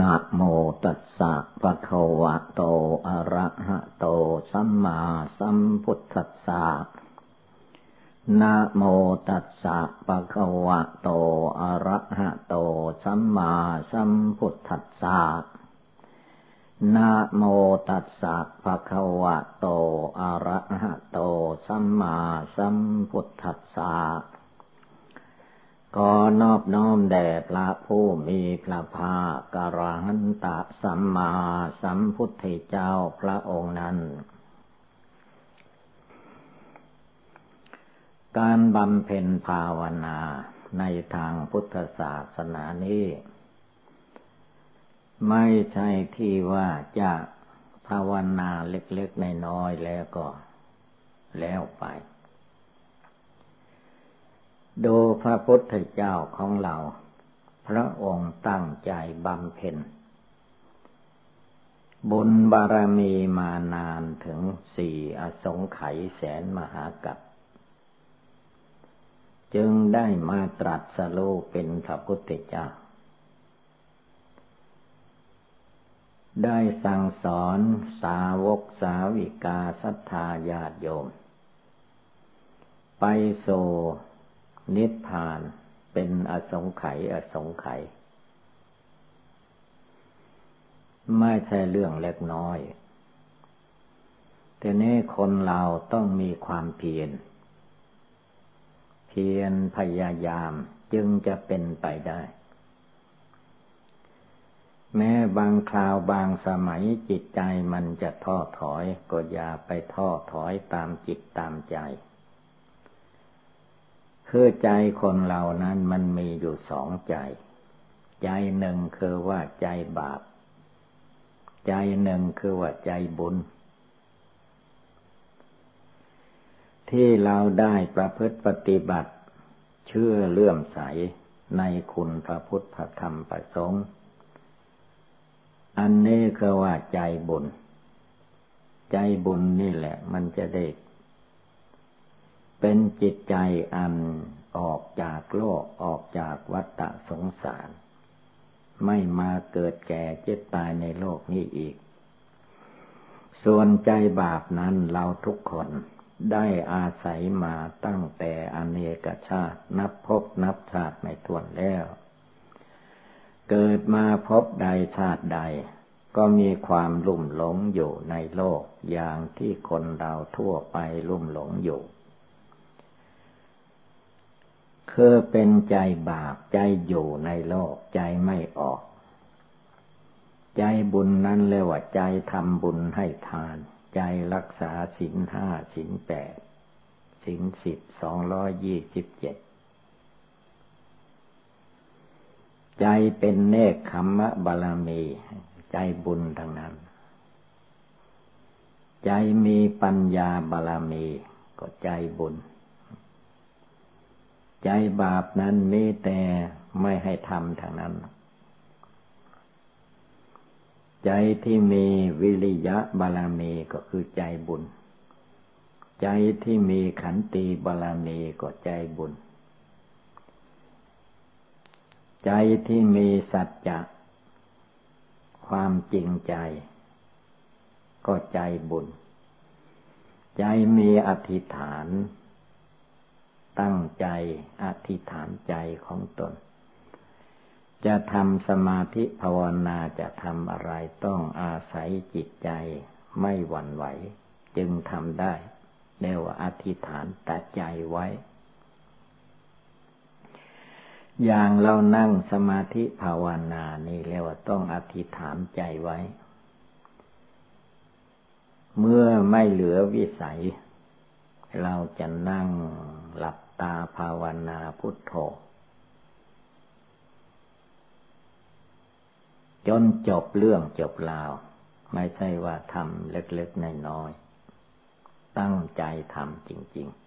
นะโมตัสสะภะคะวะโต อะระหะโต สัมมาสัมพุทธัสสะนะโมตัสสะภะคะวะโต อะระหะโต สัมมาสัมพุทธัสสะนะโมตัสสะภะคะวะโตอะระหะโตสัมมาสัมพุทธัสสะ ก็นอบน้อมแด่พระผู้มีพระภาคกรหันตะสัมมาสัมพุทธเจ้าพระองค์นั้น การบำเพ็ญภาวนาในทางพุทธศาสนานี้ ไม่ใช่ที่ว่าจะภาวนาเล็กๆในน้อยแล้วก็แล้วไป ดูพระพุทธเจ้าของเรา พระองค์ตั้งใจบำเพ็ญ บุญบารมีมานานถึงสี่อสงไขยแสนมหากัปจึงได้มาตรัสรู้เป็นพระพุทธเจ้า ได้สั่งสอนสาวกสาวิกาศรัทธาญาติโยม ไปโซ นิพพานเป็นอสงไขยอสงไขยไม่ใช่เรื่องเล็กน้อยแต่นี้คนเราต้องมีความเพียร เพียรพยายามจึงจะเป็นไปได้ แม้บางคราวบางสมัยจิตใจมันจะท้อถอย ก็อย่าไปท้อถอยตามจิตตามใจ คือใจคนเรานั้นมันมีอยู่สองใจ ใจหนึ่งคือว่าใจบาป ใจหนึ่งคือว่าใจบุญ ที่เราได้ประพฤติปฏิบัติ เชื่อเลื่อมใสในคุณพระพุทธพระธรรมพระสงฆ์อันนี้คือว่าใจบุญ ใจบุญนี่แหละ มันจะได้ เป็นจิตใจอันออกจากโลกออกจากวัฏสงสาร ไม่มาเกิดแก่เจ็บตายในโลกนี้อีก ส่วนใจบาปนั้นเราทุกคนได้อาศัยมาตั้งแต่อเนกชาตินับพบนับชาติไม่ถ้วนแล้ว เกิดมาพบใดชาติใด ก็มีความลุ่มหลงอยู่ในโลกอย่างที่คนเราทั่วไปลุ่มหลงอยู่ คือเป็นใจบาปใจอยู่ในโลกใจไม่ออก ใจบุญนั้นเรียกว่าใจทำบุญให้ทาน ใจรักษาศีลห้าศีลแปดศีลสิบสองร้อยยี่สิบเจ็ดใจเป็นเนคขมมะบาลมี ใจบุญทั้งนั้น ใจมีปัญญาบาลมี ก็ใจบุญ ใจบาปนั้นมีแต่ไม่ให้ทำทางนั้น ใจที่มีวิริยะบาลามีก็คือใจบุญ ใจที่มีขันติบาลามีก็ใจบุญ ใจที่มีสัจจะความจริงใจ ก็ใจบุญ ใจมีอธิษฐาน ตั้งใจอธิษฐานใจของตน จะทำสมาธิภาวนาจะทำอะไรต้องอาศัยจิตใจไม่หวั่นไหว จึงทำได้เรียกว่าอธิษฐานตัดใจไว้ อย่างเรานั่งสมาธิภาวนานี่เรียกว่าต้องอธิษฐานใจไว้ เมื่อไม่เหลือวิสัย เราจะนั่งหลับ ตาภาวนาพุทโธ จนจบเรื่องจบราว ไม่ใช่ว่าทำเล็กๆน้อยๆตั้งใจทำจริง ๆ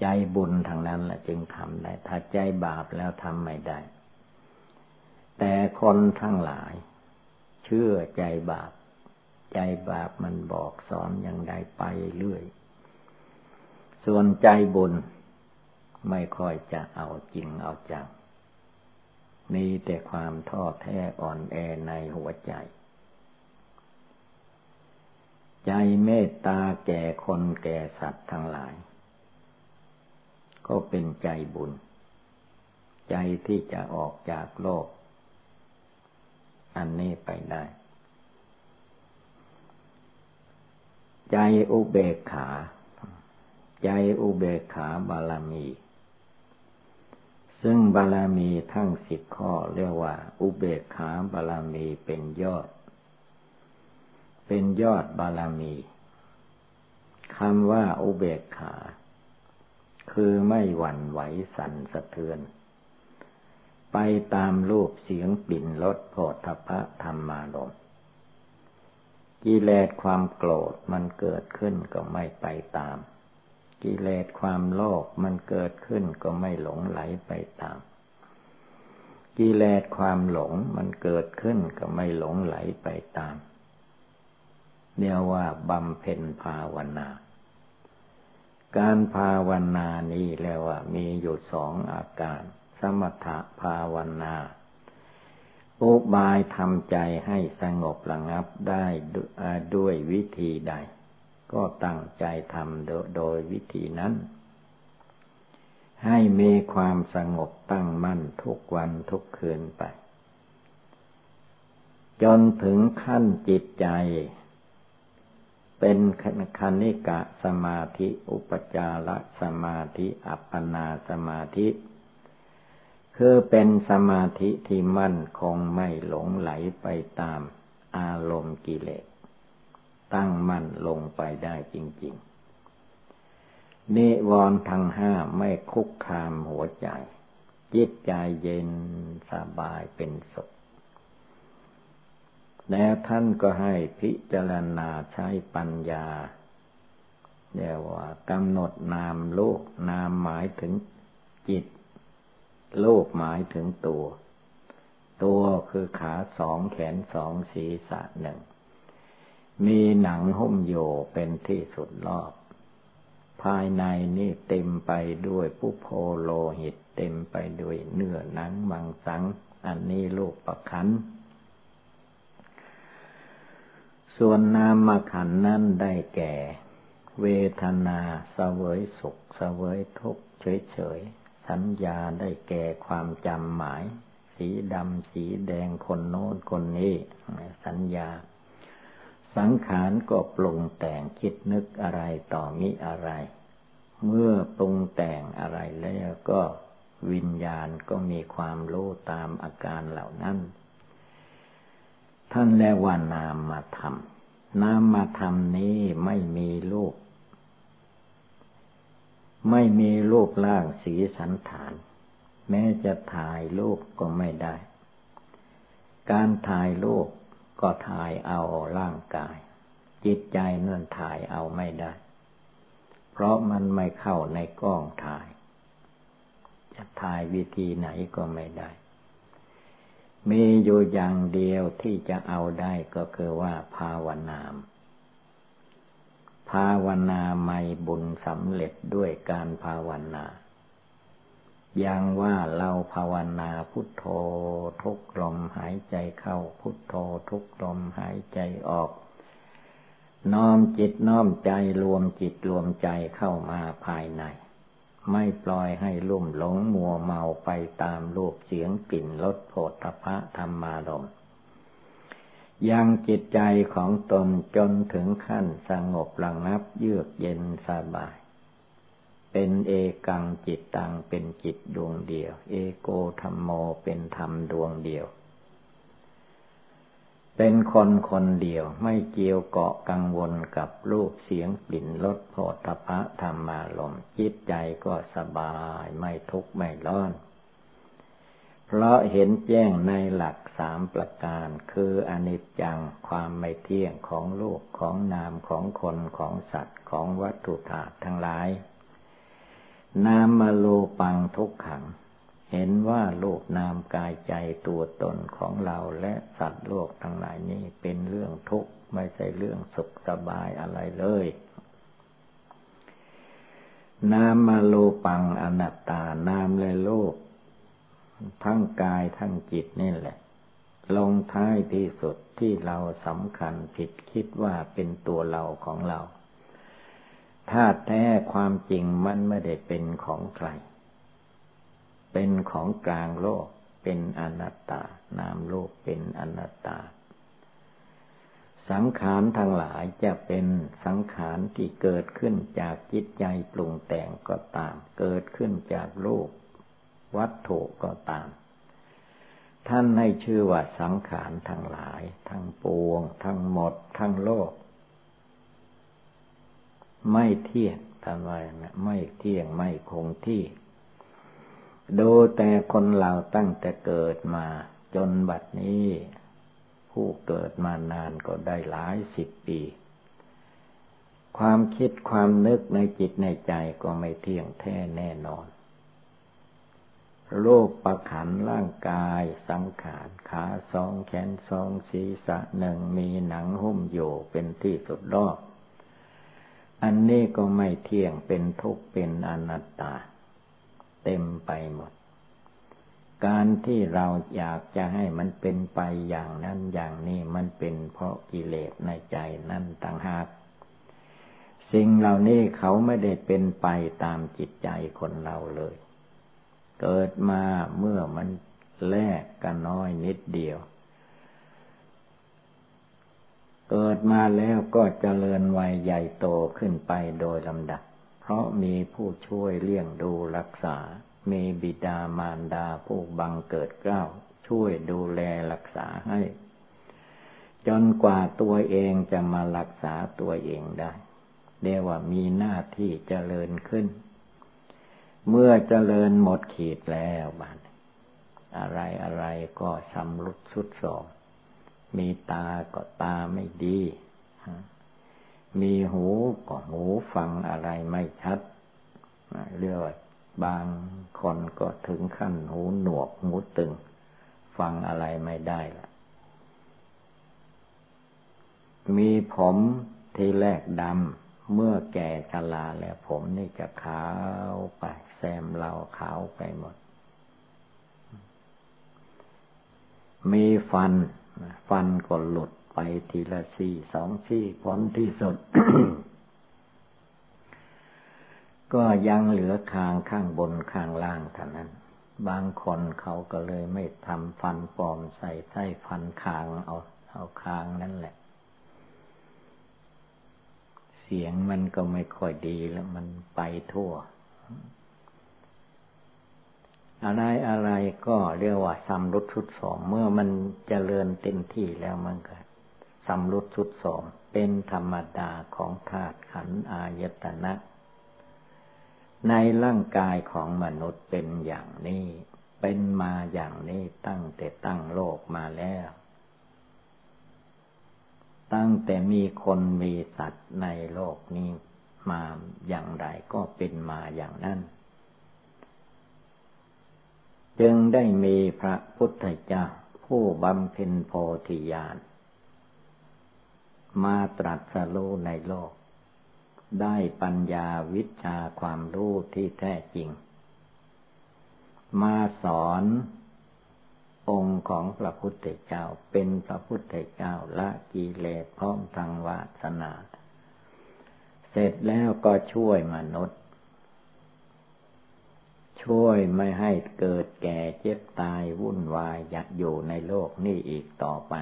ใจบุญทางนั้นแหละจึงทำได้ ถ้าใจบาปแล้วทำไม่ได้ แต่คนทั้งหลาย เชื่อใจบาป ใจบาปมันบอกสอนอย่างใดไปเรื่อย ส่วนใจบุญไม่ค่อยจะเอาจริงเอาจัง มีแต่ความท้อแท้อ่อนแอในหัวใจ ใจเมตตาแก่คนแก่สัตว์ทั้งหลาย ก็เป็นใจบุญ ใจที่จะออกจากโลก อันนี้ไปได้ ใจอุเบกขา ใจอุเบกขาบารมี ซึ่งบารมีทั้งสิบข้อเรียกว่า อุเบกขาบารมีเป็นยอด เป็นยอดบารมีคำว่าอุเบกขา คือไม่หวั่นไหวสั่นสะเทือน ไปตามรูปเสียงปิ่นรสโผฏฐะธรรมารมกิเลสความโกรธมันเกิดขึ้นก็ไม่ไปตาม กิเลสความโลภมันเกิดขึ้นก็ไม่หลงไหลไปตาม กิเลสความหลงมันเกิดขึ้นก็ไม่หลงไหลไปตามเรียกว่าบำเพ็ญภาวนา การภาวนานี้แล้วว่า มีอยู่สองอาการ สมถะภาวนาอุบายทำใจให้สงบระงับได้ด้วยวิธีใด ก็ตั้งใจทำโดยวิธีนั้น ให้มีความสงบตั้งมั่นทุกวันทุกคืนไป จนถึงขั้นจิตใจ เป็นคณิกะสมาธิอุปจารสมาธิอัปปนาสมาธิคือเป็นสมาธิที่มั่นคงไม่หลงไหลไปตามอารมณ์กิเลส ตั้งมั่นลงไปได้จริง ๆ นิวรณ์ทั้งห้าไม่คุกคามหัวใจ จิตใจเย็นสบายเป็นสุข แล้วท่านก็ให้พิจารณาใช้ปัญญาเรียกว่ากำหนดนามโลกนามหมายถึงจิต โลกหมายถึงตัว ตัวคือขาสองแขนสองศีรษะหนึ่ง มีหนังหุ้มโยเป็นที่สุดรอบ ภายในนี่เต็มไปด้วยปุโพโลหิต เต็มไปด้วยเนื้อหนังมังสัง อันนี้ลูกประคัน ส่วนนามขันนั้นได้แก่ เวทนาสเวยสุขสเวยทุกข์เฉยๆ สัญญาได้แก่ความจำหมาย สีดำสีแดงคนโน้นคนนี้ สัญญา สังขารก็ปรุงแต่งคิดนึกอะไรต่อมิอะไร เมื่อปรุงแต่งอะไรแล้วก็วิญญาณก็มีความรู้ตามอาการเหล่านั้น ท่านเรียกว่านามมาทำนามมาทำนี้ไม่มีรูป ไม่มีรูปร่างสีสันฐาน แม้จะถ่ายรูปก็ไม่ได้ การถ่ายรูป ก็ถ่ายเอาร่างกาย จิตใจนั่นถ่ายเอาไม่ได้ เพราะมันไม่เข้าในกล้องถ่าย จะถ่ายวิธีไหนก็ไม่ได้ มีอยู่อย่างเดียวที่จะเอาได้ก็คือว่าภาวนามภาวนาไม่บุญสำเร็จด้วยการภาวนา ย่างว่าเราภาวนาพุทโธทุกลมหายใจเข้าพุทโธทุกลมหายใจออก น้อมจิตน้อมใจรวมจิตรวมใจเข้ามาภายใน ไม่ปล่อยให้ลุ่มหลงมัวเมาไปตามรูปเสียงกลิ่นรสโผฏฐพะธรรมารมยังจิตใจของตนจนถึงขั้นสงบระงับเยือกเย็นสบาย เป็นเอกังจิตตังเป็นจิตดวงเดียว เอโกธรรมโมเป็นธรรมดวงเดียว เป็นคนคนเดียวไม่เกี่ยวเกาะกังวลกับรูปเสียงกลิ่นรสโผฏฐะธรรมารมจิตใจก็สบายไม่ทุกข์ไม่ร้อน เพราะเห็นแจ้งในหลักสามประการคืออนิจจังความไม่เที่ยงของโลกของนามของคนของสัตว์ของวัตถุธาตุทั้งหลาย นามโลปังทุกขัง เห็นว่าโลกนามกายใจตัวตนของเราและสัตว์โลกทั้งหลายนี้เป็นเรื่องทุกข์ไม่ใช่เรื่องสุขสบายอะไรเลย นามโลปังอนัตตานามและโลก ทั้งกายทั้งจิตนี่แหละ ลงท้ายที่สุดที่เราสำคัญผิดคิดว่าเป็นตัวเราของเรา ถ้าแท้ความจริงมันไม่ได้เป็นของใคร เป็นของกลางโลก เป็นอนัตตา นามโลกเป็นอนัตตา สังขารทั้งหลายจะเป็นสังขารที่เกิดขึ้นจากจิตใจปรุงแต่งก็ตาม เกิดขึ้นจากโลก วัตถุก็ตาม ท่านให้ชื่อว่าสังขารทั้งหลาย ทั้งปวง ทั้งหมด ทั้งโลก ไม่เที่ยงท่านว่านะไม่เที่ยงไม่คงที่ ดูแต่คนเราตั้งแต่เกิดมา จนบัดนี้ ผู้เกิดมานานก็ได้หลายสิบปี ความคิดความนึกในจิตในใจก็ไม่เที่ยงแท้แน่นอนโรคประขันร่างกายสังขารขาสองแขนสองศีรษะหนึ่งมีหนังหุ้มอยู่เป็นที่สุดรอบ อันนี้ก็ไม่เที่ยงเป็นทุกข์เป็นอนัตตา เต็มไปหมด การที่เราอยากจะให้มันเป็นไปอย่างนั้นอย่างนี้มันเป็นเพราะกิเลสในใจนั่นต่างหาก สิ่งเหล่านี้เขาไม่ได้เป็นไปตามจิตใจคนเราเลย เกิดมาเมื่อมันแลกกันน้อยนิดเดียว เกิดมาแล้วก็เจริญวัยใหญ่โตขึ้นไปโดยลำดับ เพราะมีผู้ช่วยเลี้ยงดูรักษา มีบิดามารดาผู้บังเกิดเกล้า ช่วยดูแลรักษาให้ จนกว่าตัวเองจะมารักษาตัวเองได้เรียกว่ามีหน้าที่เจริญขึ้น เมื่อเจริญหมดขีดแล้วบานอะไรอะไรก็สำรุดสุดสอง มีตาก็ตาไม่ดี มีหูก็หูฟังอะไรไม่ชัด เรียกว่าบางคนก็ถึงขั้นหูหนวกหูตึง ฟังอะไรไม่ได้ละมีผมทีแรกดำ เมื่อแก่ชราแล้วผมนี่จะขาวไปแซมเราขาวไปหมด มีฟัน ฟันก็หลุดไปทีละสี่สองสี่ผลที่สุด ก็ยังเหลือคางข้างบนข้างล่างเท่านั้น บางคนเขาก็เลยไม่ทำฟันปลอมใส่ใต้ฟันคางเอาเอาคางนั่นแหละ เสียงมันก็ไม่ค่อยดีแล้วมันไปทั่ว อะไรอะไรก็เรียกว่าสัมรุดชุดสองเมื่อมันจเจริญเต็มที่แล้วมันก็สัมรุดชุดสองเป็นธรรมดาของธาตุขันอายตนะ ในร่างกายของมนุษย์เป็นอย่างนี้ เป็นมาอย่างนี้ตั้งแต่ตั้งโลกมาแล้ว ตั้งแต่มีคนมีสัตว์ในโลกนี้มาอย่างไรก็เป็นมาอย่างนั้น จึงได้มีพระพุทธเจ้าผู้บำเพ็ญโพธิญาณมาตรัสรู้ในโลก ได้ปัญญาวิชาความรู้ที่แท้จริง มาสอนองค์ของพระพุทธเจ้าเป็นพระพุทธเจ้าละกิเลสพร้อมทางวาสนา เสร็จแล้วก็ช่วยมนุษย์ ช่วยไม่ให้เกิดแก่เจ็บตายวุ่นวายอยากอยู่ในโลกนี้อีกต่อไป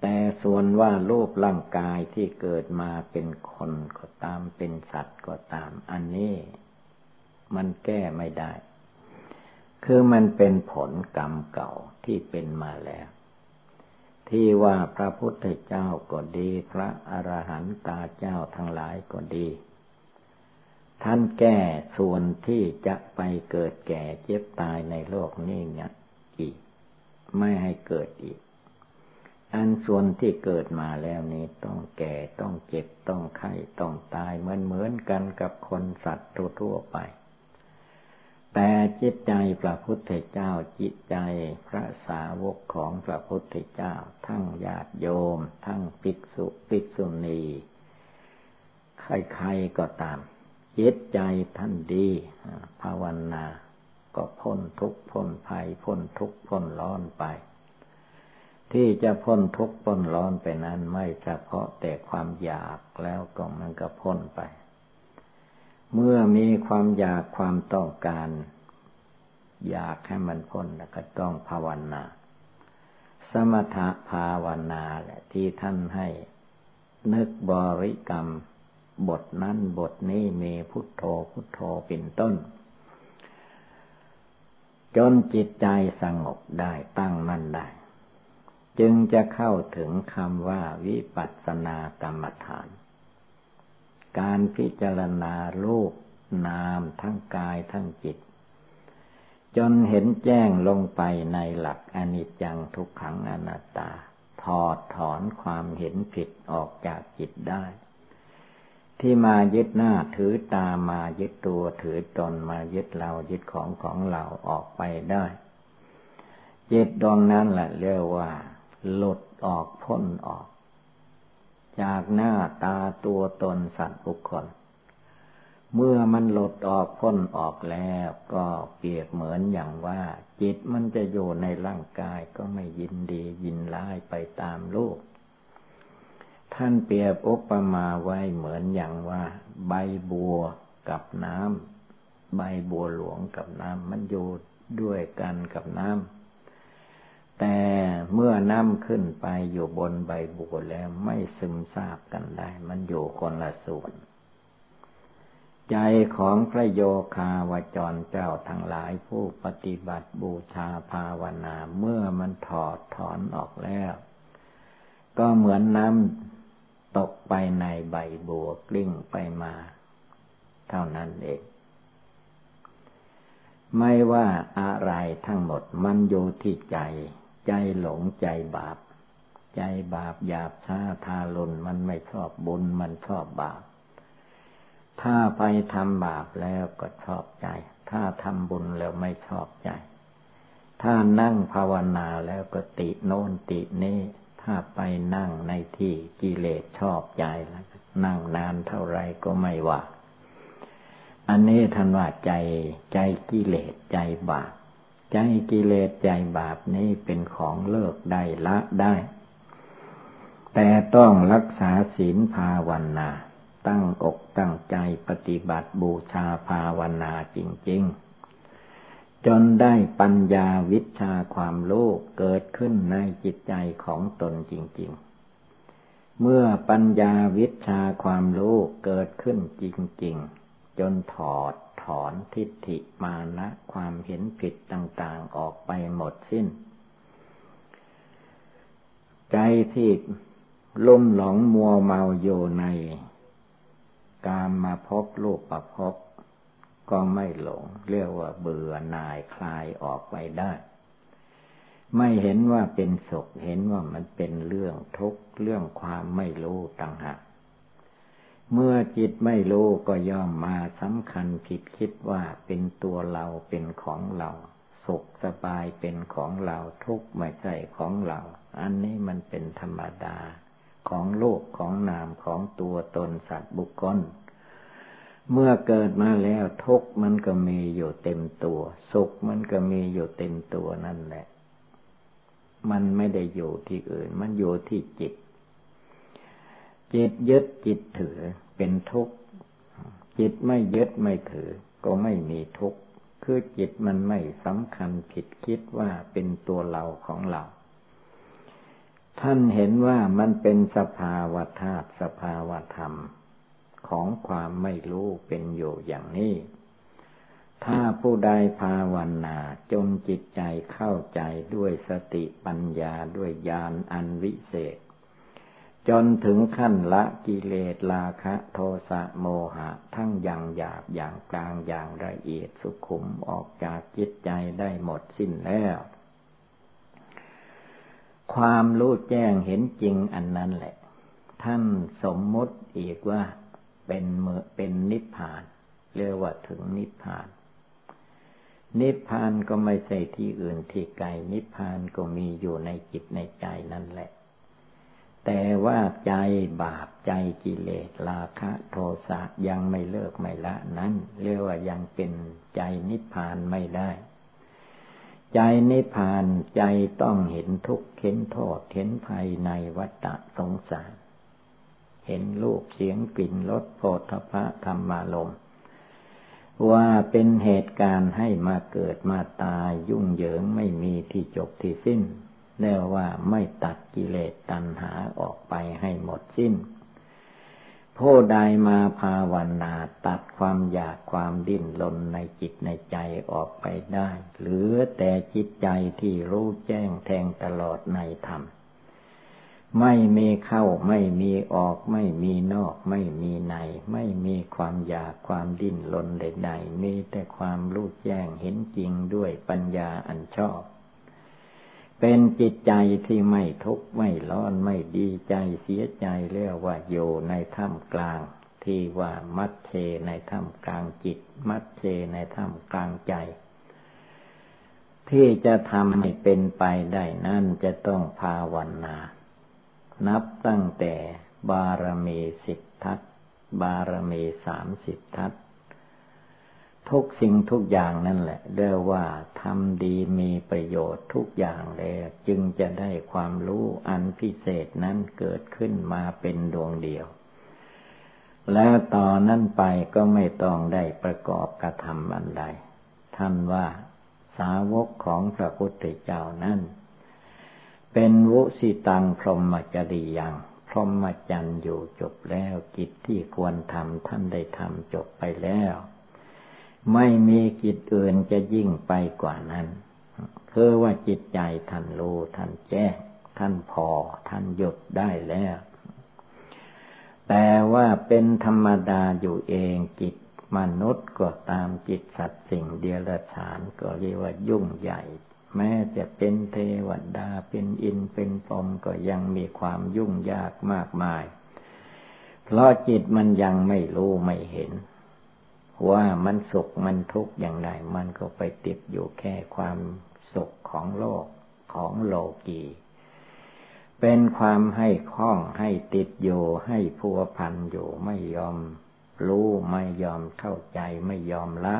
แต่ส่วนว่ารูปร่างกายที่เกิดมาเป็นคนก็ตามเป็นสัตว์ก็ตาม อันนี้มันแก้ไม่ได้ คือมันเป็นผลกรรมเก่าที่เป็นมาแล้ว ที่ว่าพระพุทธเจ้าก็ดี พระอรหันตาเจ้าทั้งหลายก็ดี ท่านแก้ส่วนที่จะไปเกิดแก่เจ็บตายในโลกนี้เนี่ยอีก ไม่ให้เกิดอีก อันส่วนที่เกิดมาแล้วนี้ต้องแก่ต้องเจ็บต้องไข้ต้องตายเหมือนเหมือนกันกับคนสัตว์ทั่วไป แต่จิตใจพระพุทธเจ้าจิตใจพระสาวกของพระพุทธเจ้า ทั้งญาติโยม ทั้งภิกษุภิกษุณี ใครๆก็ตาม จิตใจท่านดี ภาวนา ก็พ้นทุกข์พ้นภัยพ้นทุกข์พ้นร้อนไป ที่จะพ้นทุกข์พ้นร้อนไปนั้นไม่เฉพาะแต่ความอยากแล้วก็มันก็พ้นไป เมื่อมีความอยากความต้องการ อยากให้มันพ้นก็ต้องภาวนา สมถะภาวนาแหละที่ท่านให้นึกบริกรรม บทนั้นบทนี้มีพุทโธพุทโธเป็นต้น จนจิตใจสงบได้ตั้งมั่นได้ จึงจะเข้าถึงคำว่าวิปัสสนากรรมฐาน การพิจารณารูปนามทั้งกายทั้งจิต จนเห็นแจ้งลงไปในหลักอนิจจังทุกขังอนัตตาถอดถอนความเห็นผิดออกจากจิตได้ ที่มายึดหน้าถือตามายึดตัวถือตนมายึดเรายึดของของเราออกไปได้จิตดวงนั้นแหละเรียกว่า หลุดออกพ้นออก จากหน้าตาตัวตนสัตว์บุคคล เมื่อมันหลุดออกพ้นออกแล้วก็เปรียบเหมือนอย่างว่า จิตมันจะอยู่ในร่างกายก็ไม่ยินดียินร้ายไปตามโลก ท่านเปรียบอุปมาไว้เหมือนอย่างว่า ใบบัวกับน้ำใบบัวหลวงกับน้ำมันอยู่ด้วยกันกับน้ำแต่เมื่อน้ำขึ้นไปอยู่บนใบบัวแล้วไม่ซึมซาบกันได้ มันอยู่คนละส่วน ใจของพระโยคาวจรเจ้าทั้งหลายผู้ปฏิบัติบูชาภาวนาเมื่อมันถอดถอนออกแล้ว ก็เหมือนน้ำ ตกไปในใบบัวกลิ้งไปมา เท่านั้นเอง ไม่ว่าอะไรทั้งหมดมันอยู่ที่ใจ ใจหลงใจบาป ใจบาปหยาบช้าทารุณมันไม่ชอบบุญมันชอบบาป ถ้าไปทำบาปแล้วก็ชอบใจ ถ้าทำบุญแล้วไม่ชอบใจ ถ้านั่งภาวนาแล้วก็ติโน่นตินี้ ถ้าไปนั่งในที่กิเลสชอบใจแล้วนั่งนานเท่าไรก็ไม่ว่าอันนี้ท่านว่าใจใจกิเลสใจบาป ใจกิเลสใจบาปนี้เป็นของเลิกได้ละได้ แต่ต้องรักษาศีลภาวนา ตั้งอกตั้งใจปฏิบัติบูชาภาวนาจริง ๆ จนได้ปัญญาวิชาความรู้เกิดขึ้นในจิตใจของตนจริง ๆ เมื่อปัญญาวิชาความรู้เกิดขึ้นจริง ๆ จนถอดถอนทิฏฐิมานะความเห็นผิดต่างๆออกไปหมดสิ้น ใจที่ลุ่มหลงมัวเมาอยู่ใน การมาพบรูปประพบ ก็ไม่หลง เรียกว่าเบื่อหน่ายคลายออกไปได้ ไม่เห็นว่าเป็นสุขเห็นว่ามันเป็นเรื่องทุกข์เรื่องความไม่รู้ต่างหากเมื่อจิตไม่รู้ก็ย่อมมาสำคัญผิดคิดว่าเป็นตัวเราเป็นของเราสุขสบายเป็นของเราทุกข์ไม่ใช่ของเรา อันนี้มันเป็นธรรมดา ของโลกของนามของตัวตนสัตว์บุคคล เมื่อเกิดมาแล้วทุกมันก็มีอยู่เต็มตัว สุขมันก็มีอยู่เต็มตัวนั่นแหละ มันไม่ได้อยู่ที่อื่น มันอยู่ที่จิต จิตยึดจิตถือเป็นทุกข์ จิตไม่ยึดไม่ถือ ก็ไม่มีทุกข์ คือจิตมันไม่สำคัญผิดคิดว่าเป็นตัวเราของเรา ท่านเห็นว่ามันเป็นสภาวะธาตุสภาวะธรรม ของความไม่รู้เป็นอยู่อย่างนี้ ถ้าผู้ใดภาวนาจนจิตใจเข้าใจด้วยสติปัญญาด้วยญาณอันวิเศษ จนถึงขั้นละกิเลสราคะโทสะโมหะ ทั้งอย่างหยาบอย่างกลางอย่างละเอียดสุขุมออกจากจิตใจได้หมดสิ้นแล้วความรู้แจ้งเห็นจริงอันนั้นแหละ ท่านสมมติอีกว่า เป็นเมื่อเป็นนิพพานเรียกว่าถึงนิพพาน นิพพานก็ไม่ใช่ที่อื่นที่ไกลนิพพานก็มีอยู่ในจิตในใจนั่นแหละแแต่ว่าใจบาปใจกิเลสราคะโทสะยังไม่เลิกไม่ละนั้นเรียกว่ายังเป็นใจนิพพานไม่ได้ใจนิพพานใจต้องเห็นทุกข์เห็นโทษเห็นภัยในวัฏสงสาร เห็นลูกเสียงกลิ่นรสโผฏฐะธรรมารมว่าเป็นเหตุการณ์ให้มาเกิดมาตายยุ่งเหยิงไม่มีที่จบที่สิ้นเรียกว่าไม่ตัดกิเลสตัณหาออกไปให้หมดสิ้นผู้ใดมาภาวนาตัดความอยากความดิ้นรนในจิตในใจออกไปได้ เหลือแต่จิตใจที่รู้แจ้งแทงตลอดในธรรม ไม่มีเข้าไม่มีออก ไม่มีนอก ไม่มีใน ไม่มีความอยากความดิ้นรนใดๆมีแต่ความรู้แจ้งเห็นจริงด้วยปัญญาอันชอบ เป็นจิตใจที่ไม่ทุกข์ไม่ร้อนไม่ดีใจเสียใจเรียกว่าอยู่ในถ้ำกลาง ที่ว่ามัดเชในถ้ำกลางจิต มัดเชในถ้ำกลางใจที่จะทำให้เป็นไปได้นั่นจะต้องภาวนา นับตั้งแต่บารมีสิบทัศบารมีสามสิบทัศทุกสิ่งทุกอย่างนั่นแหละเรียกว่าทำดีมีประโยชน์ทุกอย่างแล้วจึงจะได้ความรู้อันพิเศษนั้นเกิดขึ้นมาเป็นดวงเดียว แล้วต่อนนั้นไปก็ไม่ต้องได้ประกอบกระทำอันใดท่านว่าสาวกของพระพุทธเจ้านั้น เป็นวุสิตังพรหมจริยัง พรหมจรรย์อยู่จบแล้วกิจที่ควรทำท่านได้ทำจบไปแล้ว ไม่มีกิจอื่นจะยิ่งไปกว่านั้น คือว่าจิตใจท่านรู้ท่านแจ้งท่านพอท่านหยุดได้แล้ว แต่ว่าเป็นธรรมดาอยู่เองจิตมนุษย์ก็ตามจิตสัตว์สิ่งเดียรฉานก็เรียกว่ายุ่งใหญ่ แม้จะเป็นเทวดาเป็นอินเป็นปมก็ยังมีความยุ่งยากมากมาย เพราะจิตมันยังไม่รู้ไม่เห็น ว่ามันสุขมันทุกข์อย่างไรมันก็ไปติดอยู่แค่ความสุขของโลกของโลกีเป็นความให้คล้องให้ติดอยู่ให้พัวพันอยู่ไม่ยอมรู้ไม่ยอมเข้าใจไม่ยอมละ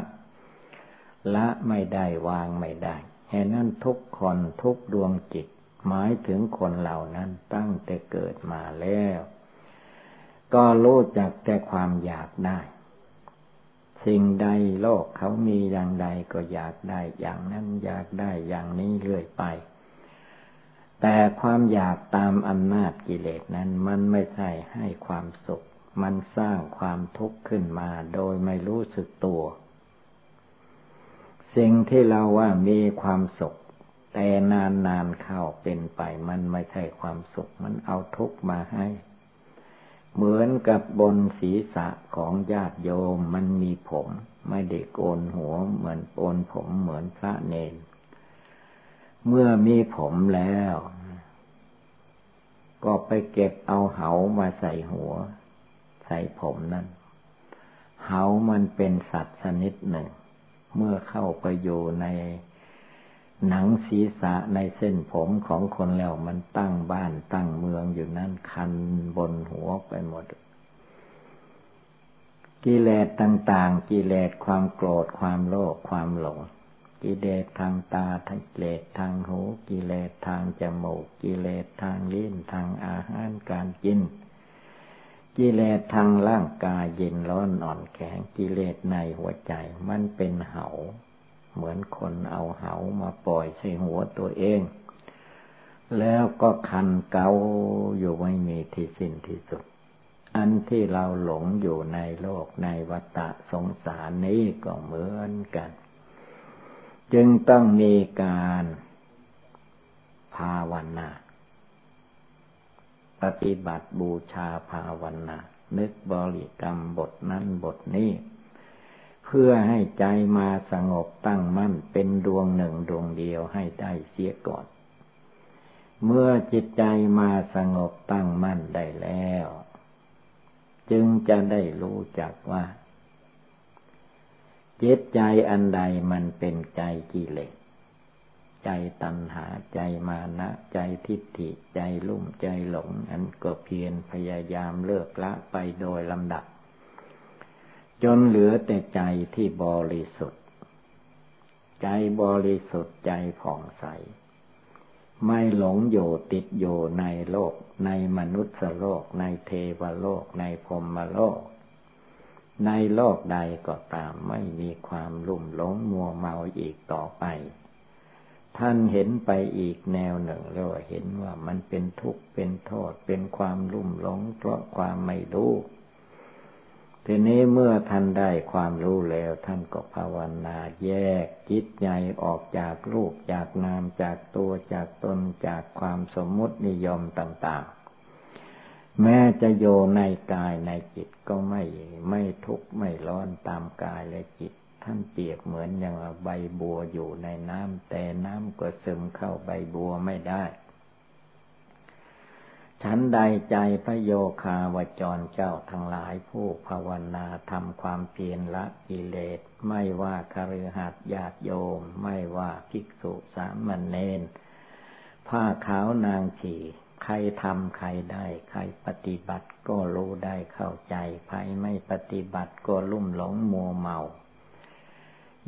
ละไม่ได้วางไม่ได้ เหตุนั้นทุกคนทุกดวงจิต หมายถึงคนเหล่านั้นตั้งแต่เกิดมาแล้ว ก็รู้จักแต่ความอยากได้ สิ่งใดโลกเขามีอย่างใดก็อยากได้อย่างนั้นอยากได้อย่างนี้เรื่อยไป แต่ความอยากตามอำนาจกิเลสนั้นมันไม่ใช่ให้ความสุข มันสร้างความทุกข์ขึ้นมาโดยไม่รู้สึกตัว สิ่งที่เราว่ามีความสุข แต่นานๆเข้าเป็นไปมันไม่ใช่ความสุข มันเอาทุกมาให้ เหมือนกับบนศีรษะของญาติโยมมันมีผม ไม่ได้โกนหัวเหมือนโกนผมเหมือนพระเนน เมื่อมีผมแล้ว ก็ไปเก็บเอาเหามาใส่หัว ใส่ผมนั่นเหามันเป็นสัตว์ชนิดหนึ่ง เมื่อเข้าไปอยู่ในหนังศีรษะในเส้นผมของคนแล้วมันตั้งบ้านตั้งเมืองอยู่นั่นคันบนหัวไปหมด กิเลสต่าง ๆ กิเลสความโกรธความโลภความหลง กิเลสทางตาทางกิเลสทางหู กิเลสทางจมูก กิเลสทางลิ้นทางอาหารการกินก กิเลสทางร่างกายเย็นร้อนอ่อนแข็งกิเลสในหัวใจ มันเป็นเหา เหมือนคนเอาเหามาปล่อยใส่หัวตัวเอง แล้วก็คันเกาอยู่ไม่มีที่สิ้นที่สุด อันที่เราหลงอยู่ในโลกในวัฏสงสารนี้ก็เหมือนกัน จึงต้องมีการภาวนา ปฏิบัติบูชาภาวนา นึกบริกรรมบทนั้นบทนี้ เพื่อให้ใจมาสงบตั้งมั่นเป็นดวงหนึ่งดวงเดียวให้ได้เสียก่อน เมื่อจิตใจมาสงบตั้งมั่นได้แล้ว จึงจะได้รู้จักว่าจิตใจอันใดมันเป็นใจกิเลส ใจตัณหาใจมานะ ใจทิฏฐิ ใจลุ่มใจหลง อันก็เพียรพยายามเลิกละไปโดยลำดับ จนเหลือแต่ใจที่บริสุทธิ์ ใจบริสุทธิ์ใจผ่องใส ไม่หลงโยติดโยในโลก ในมนุษย์โลก ในเทวโลก ในพรมโลก ในโลกใดก็ตามไม่มีความลุ่มหลงมัวเมาอีกต่อไป ท่านเห็นไปอีกแนวหนึ่งแล้วเห็นว่ามันเป็นทุกข์เป็นโทษเป็นความลุ่มหลงเพราะความไม่รู้ ทีนี้เมื่อท่านได้ความรู้แล้ว ท่านก็ภาวนาแยกจิตใจออกจากรูปจากนามจากตัวจากตนจากความสมมุตินิยมต่างๆ แม้จะโยในกายในจิตก็ไม่ไม่ทุกข์ไม่ร้อนตามกายและจิต ท่านเปรียบเหมือนอย่างใบบัวอยู่ในน้ำแต่น้ำก็ซึมเข้าใบบัวไม่ได้ฉันใดใจพระโยคาวจรเจ้าทั้งหลายผู้ภาวนาทำความเพียรละกิเลส ไม่ว่าคฤหัสถ์ญาติโยม ไม่ว่าภิกษุสามเณรผ้าขาวนางฉีใครทำใครได้ ใครปฏิบัติก็รู้ได้เข้าใจ ใครไม่ปฏิบัติก็ลุ่มหลงมัวเมา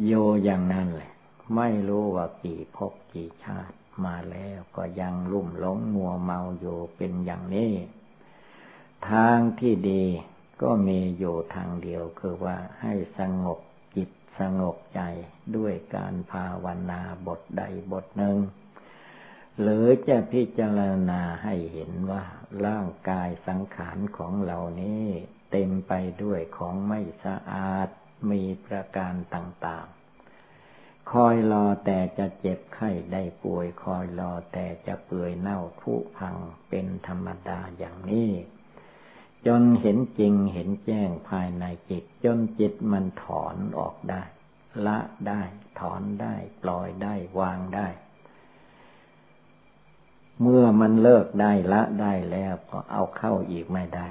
โยอย่างนั้นแหละ ไม่รู้ว่ากี่ภพกี่ชาติมาแล้วก็ยังลุ่มหลงมัวเมาอยู่เป็นอย่างนี้ ทางที่ดีก็มีอยู่ทางเดียวคือว่าให้สงบจิตสงบใจด้วยการภาวนาบทใดบทหนึ่ง หรือจะพิจารณาให้เห็นว่าร่างกายสังขารของเรานี้ เต็มไปด้วยของไม่สะอาด มีประการต่างๆ คอยรอแต่จะเจ็บไข้ได้ป่วย คอยรอแต่จะเปื่อยเน่าผุพังเป็นธรรมดาอย่างนี้ จนเห็นจริงเห็นแจ้งภายในจิต จนจิตมันถอนออกได้ ละได้ถอนได้ปล่อยได้วางได้เมื่อมันเลิกได้ละได้แล้วก็เอาเข้าอีกไม่ได้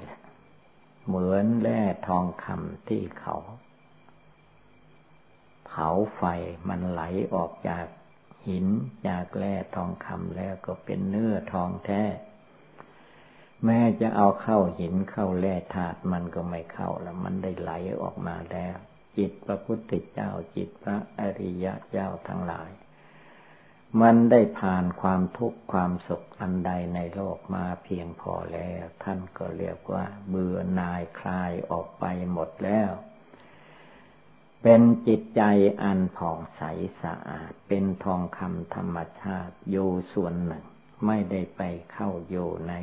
เหมือนแร่ทองคำที่เขา เผาไฟมันไหลออกจากหินจากแร่ทองคำแล้วก็เป็นเนื้อทองแท้ แม้จะเอาเข้าหินเข้าแร่ธาตุมันก็ไม่เข้าแล้ว มันได้ไหลออกมาแล้ว จิตพระพุทธเจ้าจิตพระอริยะเจ้าทั้งหลาย มันได้ผ่านความทุกข์ความสุขอันใดในโลกมาเพียงพอแล้ว ท่านก็เรียกว่า เบื่อนายคลายออกไปหมดแล้ว เป็นจิตใจอันผ่องใสสะอาด เป็นทองคำธรรมชาติอยู่ส่วนหนึ่ง ไม่ได้ไปเข้าอยู่ใน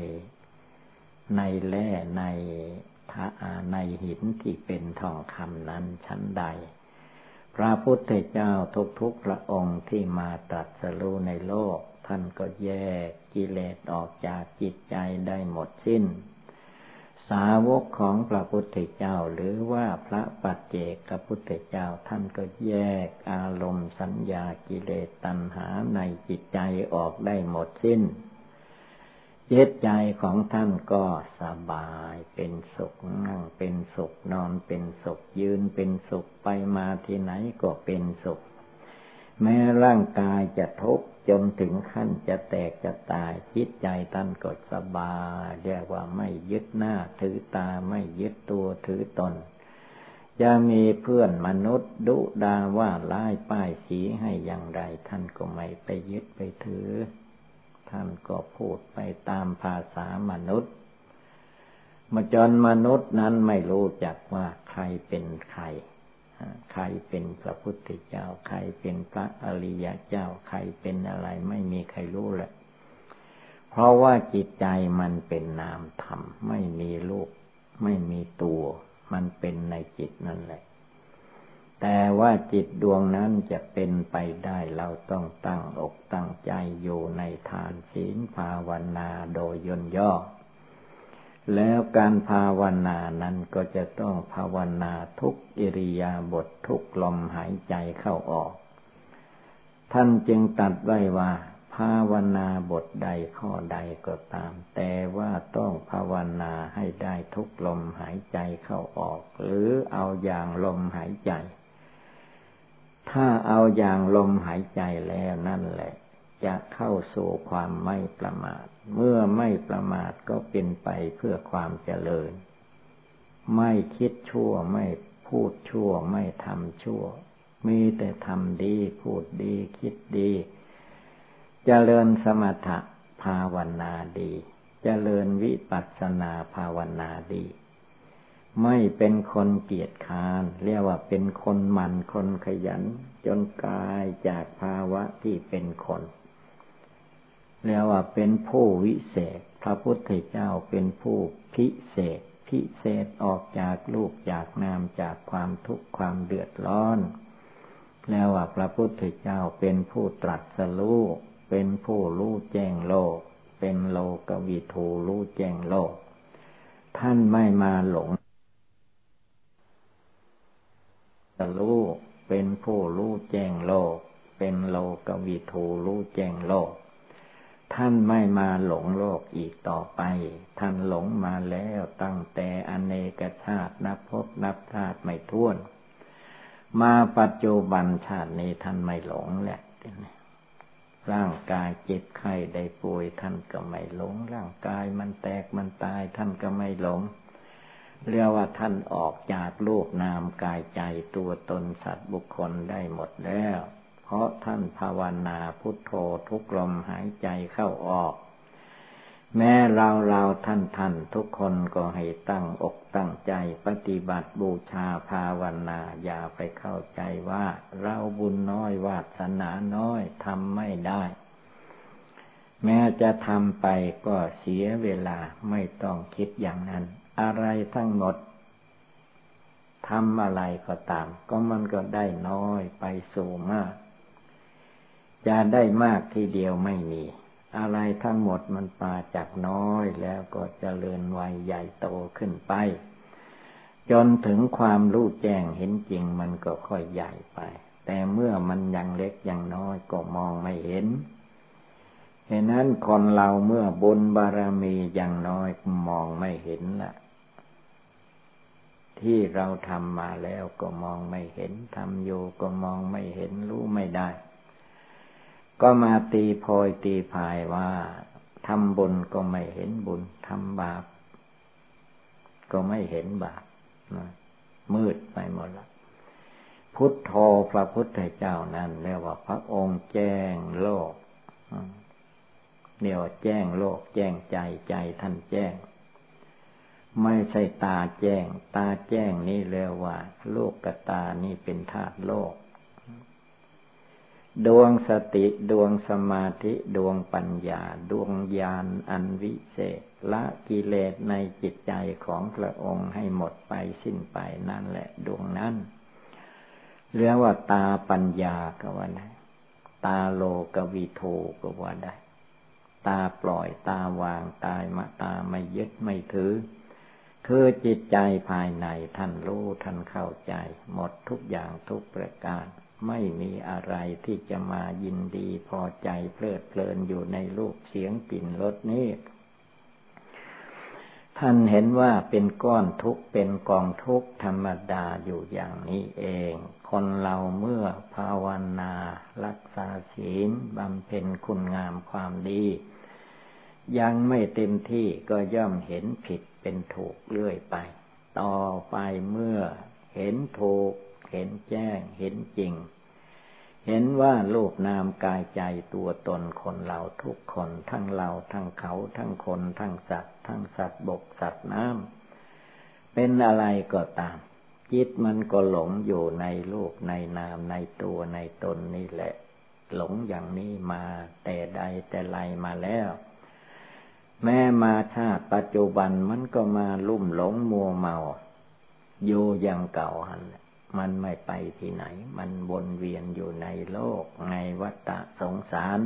ในแร่ในทะในหินที่เป็นทองคำนั้นชั้นใด พระพุทธเจ้าทุกๆพระองค์ที่มาตรัสรู้ในโลก ท่านก็แยกกิเลสออกจากจิตใจได้หมดสิ้น สาวกของพระพุทธเจ้า หรือว่าพระปัจเจกพุทธเจ้าท่านก็แยกอารมณ์สัญญากิเลสตัณหาในจิตใจออกได้หมดสิ้นจิตใจของท่านก็สบายเป็นสุขนั่งเป็นสุขนอนเป็นสุขยืนเป็นสุขไปมาที่ไหนก็เป็นสุข แม้ร่างกายจะทุกข์ จนถึงขั้นจะแตกจะตายจิตใจท่านก็สบายเรียกว่าไม่ยึดหน้าถือตาไม่ยึดตัวถือตนจะมีเพื่อนมนุษย์ดุดาว่าร้ายป้ายสีให้อย่างไร ท่านก็ไม่ไปยึดไปถือ ท่านก็พูดไปตามภาษามนุษย์มาจนมนุษย์นั้นไม่รู้จักว่าใครเป็นใคร ใครเป็นพระพุทธเจ้า ใครเป็นพระอริยเจ้า ใครเป็นอะไรไม่มีใครรู้แหละ เพราะว่าจิตใจมันเป็นนามธรรม ไม่มีรูปไม่มีตัว มันเป็นในจิตนั่นแหละ แต่ว่าจิตดวงนั้นจะเป็นไปได้เราต้องตั้งอกตั้งใจอยู่ในทานศีลภาวนาโดยย่นย่อ แล้วการภาวนานั้นก็จะต้องภาวนาทุกอิริยาบถททุกลมหายใจเข้าออก ท่านจึงตัดไว้ว่า ภาวนาบทใดข้อใดก็ตาม แต่ว่าต้องภาวนาให้ได้ทุกลมหายใจเข้าออก หรือเอาอย่างลมหายใจ ถ้าเอาอย่างลมหายใจแล้วนั่นแหละ จะเข้าสู่ความไม่ประมาท เมื่อไม่ประมาทก็เป็นไปเพื่อความเจริญ ไม่คิดชั่วไม่พูดชั่วไม่ทำชั่ว มีแต่ทำดีพูดดีคิดดีจเจริญสมถะภาวนาดีจเจริญวิปัสสนาภาวนาดี ไม่เป็นคนเกียจค้าน เรียกว่าเป็นคนหมั่นคนขยัน จนกายจากภาวะที่เป็นคน เรียกว่าเป็นผู้วิเศษ พระพุทธเจ้าเป็นผู้พิเศษ พิเศษออกจากลูกจากนามจากความทุกข์ความเดือดร้อน แล้วว่าพระพุทธเจ้าเป็นผู้ตรัสรู้เป็นผู้รู้แจ้งโลก เป็นโลกวิทูรู้แจ้งโลก ท่านไม่มาหลงจะรู้เป็นผู้รู้แจ้งโลก เป็นโลกวิทูรู้แจ้งโลก ท่านไม่มาหลงโลกอีกต่อไป ท่านหลงมาแล้วตั้งแต่อเนกชาตินับพบนับชาติไม่ท้วน มาปัจจุบันชาตินี้ท่านไม่หลงแหละร่างกายเจ็บไข้ได้ป่วยท่านก็ไม่หลง ร่างกายมันแตกมันตาย ท่านก็ไม่หลง เรียกว่าท่านออกจากโลกนามกายใจตัวตนสัตว์บุคคลได้หมดแล้ว เพราะท่านภาวนาพุทโธทุกลมหายใจเข้าออก แม้เราเราท่านท่านทุกคนก็ให้ตั้งอกตั้งใจปฏิบัติบูชาภาวนา อย่าไปเข้าใจว่า เราบุญน้อยวาสนาน้อยทำไม่ได้ แม้จะทำไปก็เสียเวลาไม่ต้องคิดอย่างนั้น อะไรทั้งหมดทำอะไรก็ตาม ก็มันก็ได้น้อยไปสู่มาก จะได้มากทีเดียวไม่มี อะไรทั้งหมดมันมาจากน้อยแล้วก็จเจริญวัยใหญ่โตขึ้นไป จนถึงความรู้แจ้งเห็นจริงมันก็ค่อยใหญ่ไป แต่เมื่อมันยังเล็กยังน้อยก็มองไม่เห็นเหตุนั้นคนเราเมื่อบุญบารมียังน้อยมองไม่เห็นละที่เราทำมาแล้วก็มองไม่เห็นทำอยู่ก็มองไม่เห็นรู้ไม่ได้ ก็มาตีโพยตีพายว่าทำบุญก็ไม่เห็นบุญทำบาป ก็ไม่เห็นบาปมืดไปหมดละพุทโธพระพุทธเจ้านั่นเรียกว่าพระองค์แจ้งโลกเนี่ยว่าแจ้งโลก แจ้งใจใจท่านแจ้ง ไม่ใช่ตาแจ้ง ตาแจ้งนี่เรียกว่า โลกกตานี่เป็นธาตุโลก ดวงสติดวงสมาธิดวงปัญญา ดวงญาณอันวิเศษละกิเลสในจิตใจของพระองค์ให้หมดไปสิ้นไปนั่นแหละดวงนั้นเรียกว่าตาปัญญาก็ว่าได้ตาโลกวิโทก็ว่าได้ ตาปล่อยตาวางตายมาตาไม่ยึดไม่ถือ คือจิตใจภายในท่านรู้ท่านเข้าใจ หมดทุกอย่างทุกประการ ไม่มีอะไรที่จะมายินดีพอใจเพลิดเพลินอยู่ในรูปเสียงกลิ่นรสนี้ ท่านเห็นว่าเป็นก้อนทุกข์เป็นกองทุกข์ธรรมดาอยู่อย่างนี้เอง คนเราเมื่อภาวนา รักษาศีลบำเพ็ญคุณงามความดี ยังไม่เต็มที่ก็ย่อมเห็นผิดเป็นถูกเรื่อยไป ต่อไปเมื่อเห็นถูก เห็นแจ้ง เห็นจริง เห็นว่ารูปนามกายใจตัวตนคนเราทุกคน ทั้งเราทั้งเขาทั้งคน ทั้งสัตว์ ทั้งสัตว์บกสัตว์น้ำเป็นอะไรก็ตาม จิตมันก็หลงอยู่ในรูปในนามในตัวในตนนี่แหละ หลงอย่างนี้มาแต่ใดแต่ไรมาแล้วแม้มาชาติปัจจุบันมันก็มาลุ่มหลงมัวเมา อยู่อย่างเก่าหันแหละ มันไม่ไปที่ไหน มันวนเวียนอยู่ในโลก ในวัฏสงสาร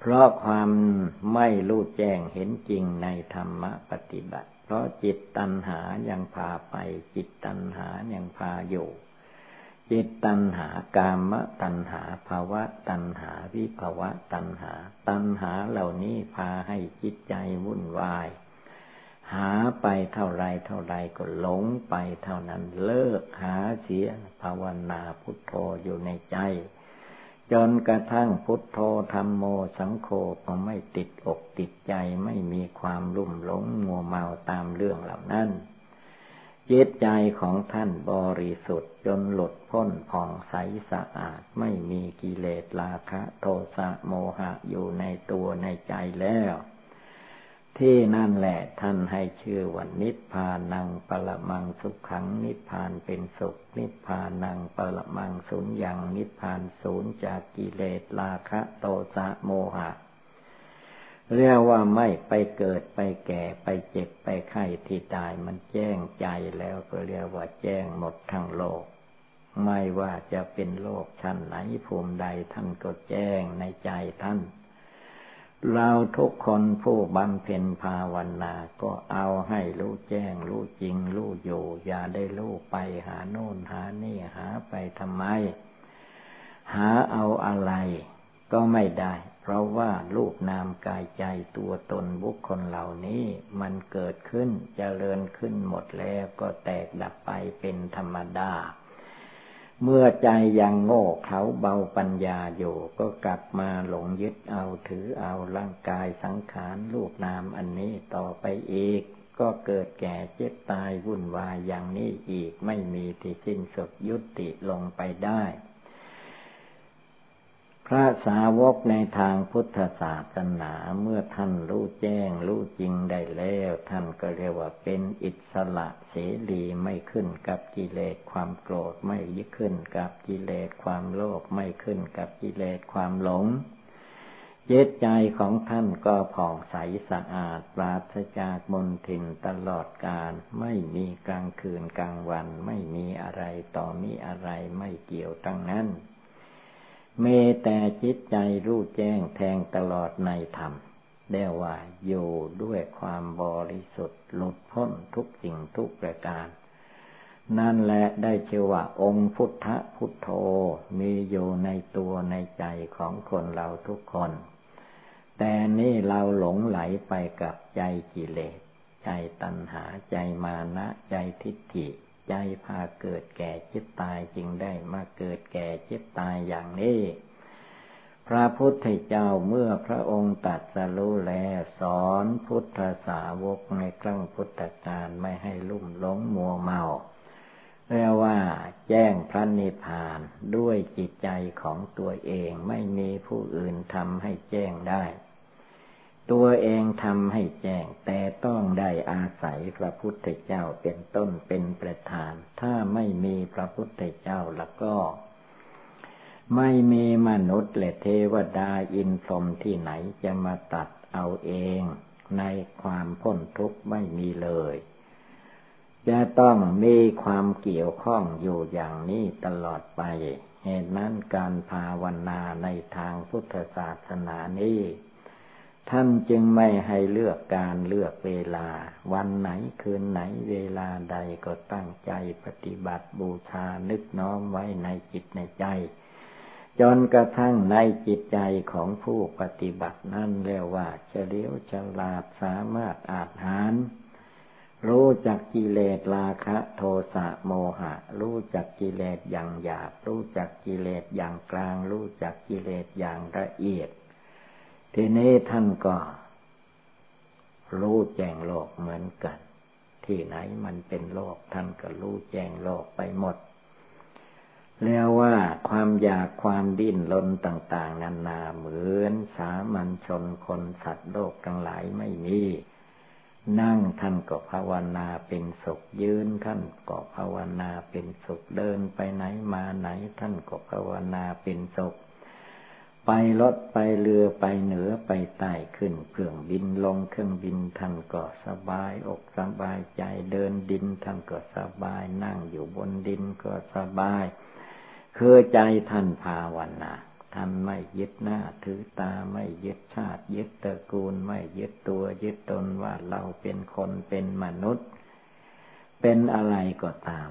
เพราะความไม่รู้แจ้งเห็นจริงในธรรมปฏิบัติ เพราะจิตตัณหายังพาไป จิตตัณหายังพาอยู่ จิตตัณหากามตัณหาภาวะตัณหาวิภาวะตัณหา ตัณหาเหล่านี้พาให้จิตใจวุ่นวาย หาไปเท่าไรเท่าไรก็หลงไปเท่านั้นเลิกหาเสียภาวนาพุทโธอยู่ในใจ จนกระทั่งพุทโธธรรมโมสังโฆก็ไม่ติดอกติดใจไม่มีความลุ่มหลงมัวเมาตามเรื่องเหล่านั้นจิตใจของท่านบริสุทธิ์จนหลุดพ้นผ่องใสสะอาดไม่มีกิเลสราคะโทสะโมหะอยู่ในตัวในใจแล้ว ที่นั่นแหละท่านให้ชื่อว่านิพพานังปรมังสุขขัง นิพพานเป็นสุข นิพพานังปรมังสุญญัง นิพพานศูนย์จากกิเลสราคะโทสะโมหะ เรียกว่าไม่ไปเกิดไปแก่ไปเจ็บไปไข้ที่ตายมันแจ้งใจแล้วก็เรียกว่าแจ้งหมดทั้งโลก ไม่ว่าจะเป็นโลกชั้นไหนภูมิใดท่านก็แจ้งในใจท่าน เราทุกคนผู้บำเพ็ญภาวนา ก็เอาให้รู้แจ้ง รู้จริง รู้อยู่ อย่าได้รู้ไปหาโน่นหานี่หาไปทำไม หาเอาอะไรก็ไม่ได้ เพราะว่ารูปนามกายใจตัวตนบุคคลเหล่านี้ มันเกิดขึ้นจเจริญขึ้นหมดแล้วก็แตกดับไปเป็นธรรมดาเเมื่อใจยังโง่เขาเบาปัญญาอยู่ก็กลับมาหลงยึดเอาถือเอาร่างกายสังขารรูปนามอันนี้ต่อไปอีก ก็เกิดแก่เจ็บตายวุ่นวายอย่างนี้อีกไม่มีที่สิ้นสุดยุติลงไปได้ พระสาวกในทางพุทธศาสนาเมื่อท่านรู้แจ้งรู้จริงได้แล้ว ท่านก็เรียกว่าเป็นอิสระเสรีไม่ขึ้นกับกิเลสความโกรธไม่ยึดขึ้นกับกิเลสความโลภไม่ขึ้นกับกิเลสความหลงเจตใจของท่านก็ผ่องใสสะอาดปราศจากมนทินตลอดกาลไม่มีกลางคืนกลางวัน ไม่มีอะไรต่อมีอะไรไม่เกี่ยวตั้งนั้น มีแต่จิตใจรู้แจ้งแทงตลอดในธรรมได้ว่า อยู่ด้วยความบริสุทธิ์หลุดพ้นทุกสิ่งทุกประการ นั่นแหละได้ชื่อว่า องค์พุทธพุทโธมีอยู่ในตัวในใจของคนเราทุกคน แต่นี่เราหลงไหลไปกับใจกิเลส ใจตัณหาใจมานะใจทิฏฐิ ใจพาเกิดแก่เจ็บตายจึงได้มาเกิดแก่เจ็บตายอย่างนี้พระพุทธเจ้าเมื่อพระองค์ตัดสรู้แล้วสอนพุทธสาวกในครั้งพุทธกาลไม่ให้ลุ่มหลงมัวเมาเรียกว่าแจ้งพระนิพพานด้วยจิตใจของตัวเองไม่มีผู้อื่นทำให้แจ้งได้ ตัวเองทำให้แจ้ง แต่ต้องได้อาศัยพระพุทธเจ้าเป็นต้นเป็นประธาน ถ้าไม่มีพระพุทธเจ้าแล้วก็ ไม่มีมนุษย์และเทวดาอินพรหมที่ไหนจะมาตัดเอาเองในความพ้นทุกข์ไม่มีเลย จะต้องมีความเกี่ยวข้องอยู่อย่างนี้ตลอดไป เหตุนั้นการภาวนาในทางพุทธศาสนานี้ ท่านจึงไม่ให้เลือกการเลือกเวลา วันไหนคืนไหนเวลาใดก็ตั้งใจปฏิบัติบูชานึกน้อมไว้ในจิตในใจ จนกระทั่งในจิตใจของผู้ปฏิบัตินั่นเรียกว่าเฉลียวฉลาดสามารถอาจหารรู้จักกิเลสราคะโทสะโมหะ รู้จักกิเลสอย่างหยาบ รู้จักกิเลสอย่างกลาง รู้จักกิเลสอย่างละเอียด ทีนี้ท่านก็ รู้แจ้งโลกเหมือนกัน ที่ไหนมันเป็นโลก ท่านก็รู้แจ้งโลกไปหมด แล้วว่าความอยากความดิ้นรนต่าง ๆ นานาเหมือนสามัญชนคนสัตว์โลกทั้งหลายไม่มีนั่งท่านก็ภาวนาเป็นสุขยืนท่านก็ภาวนาเป็นสุขเดินไปไหนมาไหน ท่านก็ภาวนาเป็นสุข ไปรถไปเรือไปเหนือไปใต้ขึ้นเครื่องบินลงเครื่องบินท่านก็สบายอกสบายใจเดินดินท่านก็สบาย นั่งอยู่บนดินก็สบาย คือใจท่านภาวนาท่านไม่ยึดหน้าถือตาไม่ยึดชาติ ยึดตระกูลไม่ยึดตัวยึดตนว่าเราเป็นคนเป็นมนุษย์ เป็นอะไรก็ตาม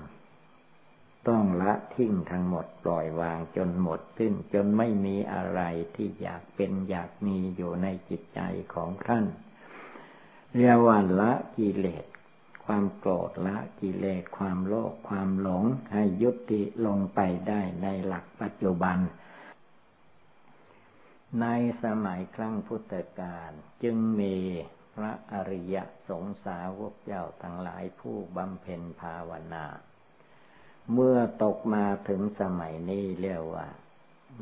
ต้องละทิ้งทั้งหมดปล่อยวางจนหมดสิ้นจนไม่มีอะไรที่อยากเป็นอยากมีอยู่ในจิตใจของท่านเรียกว่าละกิเลส ความโกรธละกิเลสความโลภความหลงให้ยุติลงไปได้ในหลักปัจจุบัน ในสมัยครั้งพุทธกาลจึงมีพระอริยสงสาวกเจ้าทั้งหลายผู้บำเพ็ญภาวนา เมื่อตกมาถึงสมัยนี้เรียกว่า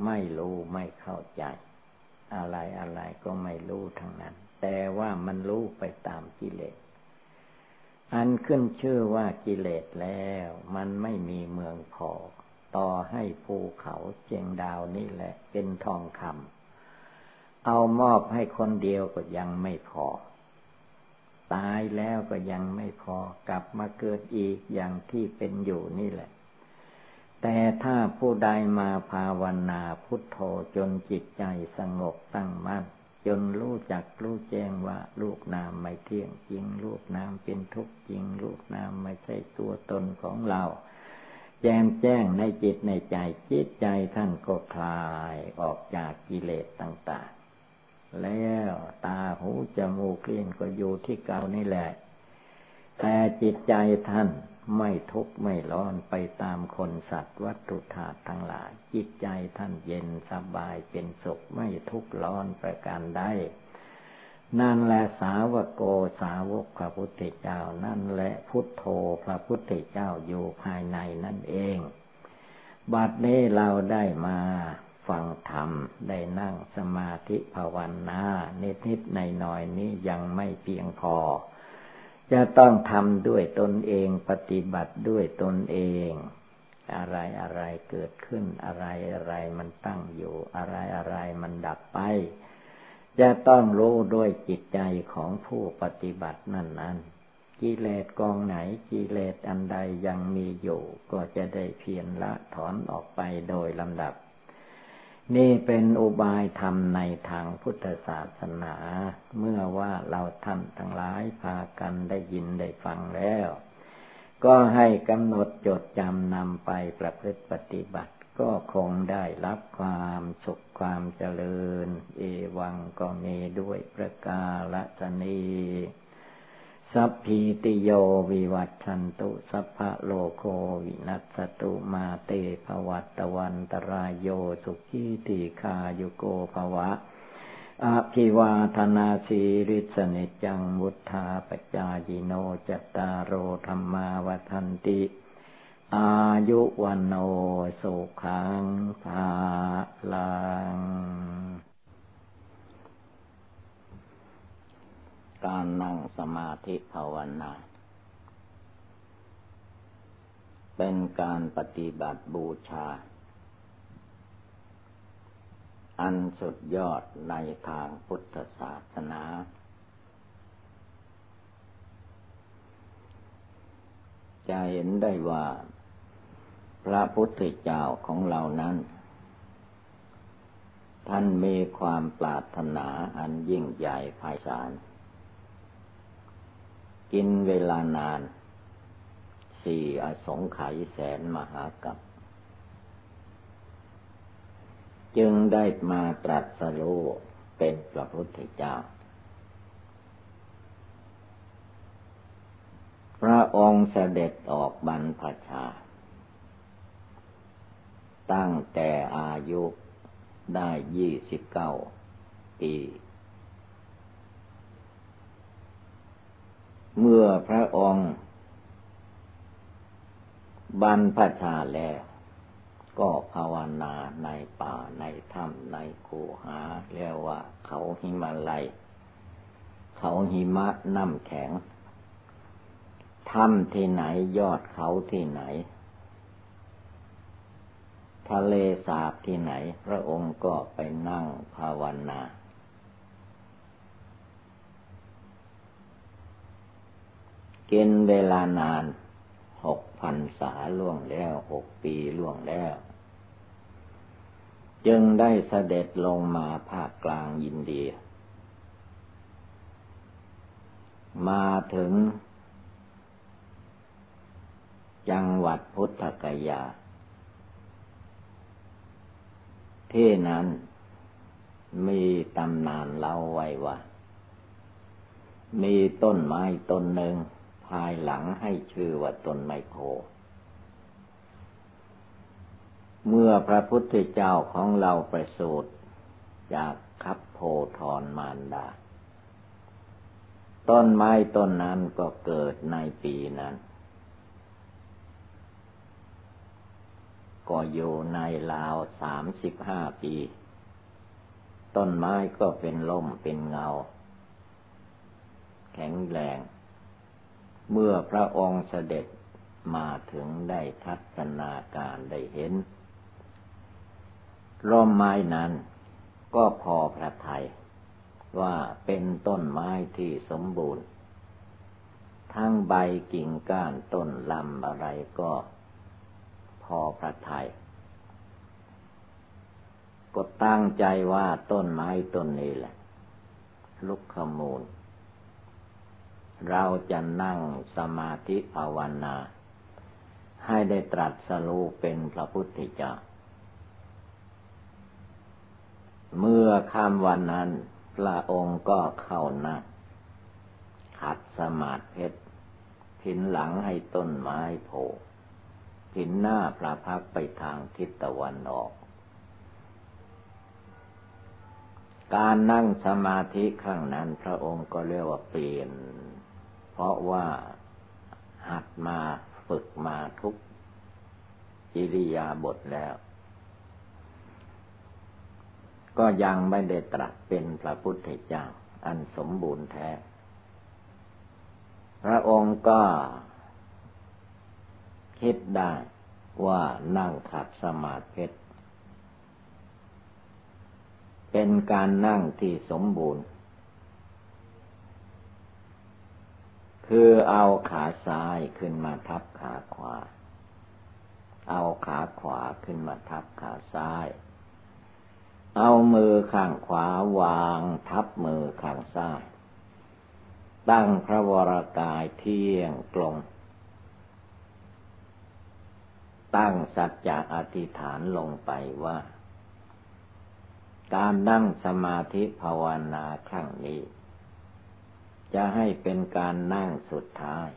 ไม่รู้ไม่เข้าใจ อะไรอะไรก็ไม่รู้ทั้งนั้น แต่ว่ามันรู้ไปตามกิเลส อันขึ้นชื่อว่ากิเลสแล้ว มันไม่มีเมืองพอ ต่อให้ภูเขาเจียงดาวนี่แหละ เป็นทองคำเอามอบให้คนเดียวก็ยังไม่พอ ตายแล้วก็ยังไม่พอกลับมาเกิดอีกอย่างที่เป็นอยู่นี่แหละ แต่ถ้าผู้ใดมาภาวนาพุทโธจนจิตใจสงบตั้งมั่นจนรู้จักรู้แจ้งว่าลูกนามไม่เที่ยงจริงลูกนามเป็นทุกข์จริงลูกนามไม่ใช่ตัวตนของเราแจ้งแจ้งในจิตในใจจิตใจท่านก็คลายออกจากกิเลสต่าง ๆ แล้วตาหูจมูกเลี้ยก็อยู่ที่เก่านี่แหละ แต่จิตใจท่านไม่ทุกข์ไม่ร้อนไปตามคนสัตว์วัตถุธาตุทั้งหลาย จิตใจท่านเย็นสบายเป็นสุขไม่ทุกข์ร้อนประการใดนั่นแหละสาวกโกสาวกพระพุทธเจ้า นั่นแหละพุทโธพระพุทธเจ้าอยู่ภายในนั่นเอง บัดนี้เราได้มา ฟังธรรม ได้นั่งสมาธิภาวนานิดนิดในหน่อยนี้ยังไม่เพียงพอ จะต้องทำด้วยตนเองปฏิบัติด้วยตนเอง อะไรอะไรเกิดขึ้น อะไรอะไรมันตั้งอยู่ อะไรอะไรมันดับไป จะต้องรู้ด้วยจิตใจของผู้ปฏิบัตินั่นนั้นกิเลสกองไหนกิเลสอันใดยังมีอยู่ ก็จะได้เพียรละถอนออกไปโดยลำดับ นี่เป็นอุบายธรรมในทางพุทธศาสนา เมื่อว่าเราท่านทั้งหลายพากันได้ยินได้ฟังแล้ว ก็ให้กำหนดจดจำนำไปประพฤติปฏิบัติ ก็คงได้รับความสุขความเจริญ เอวังก็มีด้วยประกาศนี สัพพีติโยวิวัตชันตุสัพพะโลโควินัสตุมาเตภวัตวันตรายโยสุขีติคาโยโกภวะอภิวาธนาสีริสนิจังวุธาปจายิโนจตารโรธรรมาวทันติ อายุวันโนสุขังภาลัง การนั่งสมาธิภาวนา เป็นการปฏิบัติบูชา อันสุดยอดในทางพุทธศาสนา จะเห็นได้ว่า พระพุทธเจ้าของเรานั้น ท่านมีความปรารถนาอันยิ่งใหญ่ไพศาล กินเวลานาน สี่อสงไขยแสนมหากับ จึงได้มาตรัสรู้เป็นพระพุทธเจ้า พระองค์เสด็จออกบรรพชา ตั้งแต่อายุได้ยี่สิบเก้าปี เมื่อพระองค์บรรพชาแล้ว ก็ภาวนาในป่าในถ้ำในคูหาเรียกว่า เขาหิมาลัย เขาหิมะน้ำแข็งถ้ำที่ไหนยอดเขาที่ไหน ทะเลสาบที่ไหน พระองค์ก็ไปนั่งภาวนา กินเวลานานหกพันษาล่วงแล้วหกปีล่วงแล้ว จึงได้เสด็จลงมาภาคกลางยินเดีย มาถึง จังหวัดพุทธกยา ที่นั้นมีตำนานเล่าไว้ว่า มีต้นไม้ต้นหนึ่งายหลังให้ชื่อว่าตนไมโคเมื่อพระพุทธเจ้าของเราประสูติจากคับโพธรมารดา ต้นไม้ต้นนั้นก็เกิดในปีนั้น ก็อยู่ในลาวสามสิบห้าปี ต้นไม้ก็เป็นล่มเป็นเงา แข็งแรง เมื่อพระองค์เสด็จมาถึงได้ทัศนาการได้เห็น ร่มไม้นั้นก็พอพระไทยว่าเป็นต้นไม้ที่สมบูรณ์ ทั้งใบกิ่งก้านต้นลำอะไรก็พอพระไทยก็ตั้งใจว่าต้นไม้ต้นนี้แหละ ลุกขมูล เราจะนั่งสมาธิภาวนา ให้ได้ตรัสรู้เป็นพระพุทธเจ้า เมื่อค่ำวันนั้น พระองค์ก็เข้านั่งขัดสมาธิผินหลังให้ต้นไม้โผล่ผินหน้าพระพักไปทางทิศตะวันออก การนั่งสมาธิครั้งนั้นพระองค์ก็เรียกว่าเปลี่ยน เพราะว่าหัดมาฝึกมาทุกอิริยาบถแล้ว ก็ยังไม่ได้ตรัสเป็นพระพุทธเจ้าอันสมบูรณ์แท้ พระองค์ก็คิดได้ว่านั่งขัดสมาธิเป็นการนั่งที่สมบูรณ์ คือเอาขาซ้ายขึ้นมาทับขาขวา เอาขาขวาขึ้นมาทับขาซ้าย เอามือข้างขวาวางทับมือข้างซ้าย ตั้งพระวรากายเที่ยงตรง ตั้งสัจจะอธิษฐานลงไปว่า การนั่งสมาธิภาวนาครั้งนี้ จะให้เป็นการนั่งสุดท้าย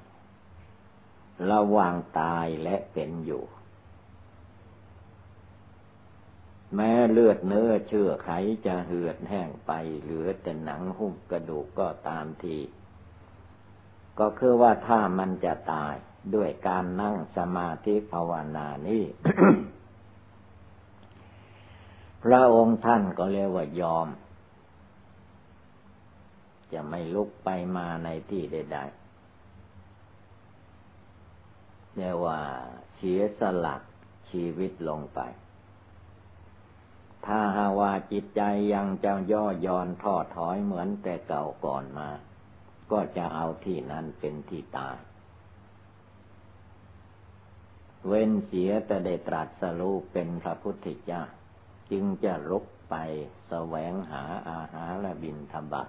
ระหว่างตายและเป็นอยู่ แม้เลือดเนื้อเชื่อไขจะเหือดแห้งไป เหลือแต่หนังหุ้มกระดูกก็ตามที ก็คือว่าถ้ามันจะตายด้วยการนั่งสมาธิภาวนานี้พระองค์ท่านก็เรียกว่ายอม จะไม่ลุกไปมาในที่ใดๆเรียกว่าเสียสละชีวิตลงไป ถ้าหาว่าจิตใจยังจะย่อย่อนท้อถอยเหมือนแต่เก่าก่อนมา ก็จะเอาที่นั้นเป็นที่ตาย เว้นเสียแต่ได้ตรัสรู้เป็นพระพุทธเจ้า จึงจะลุกไปแสวงหาอาหารและบินธบาต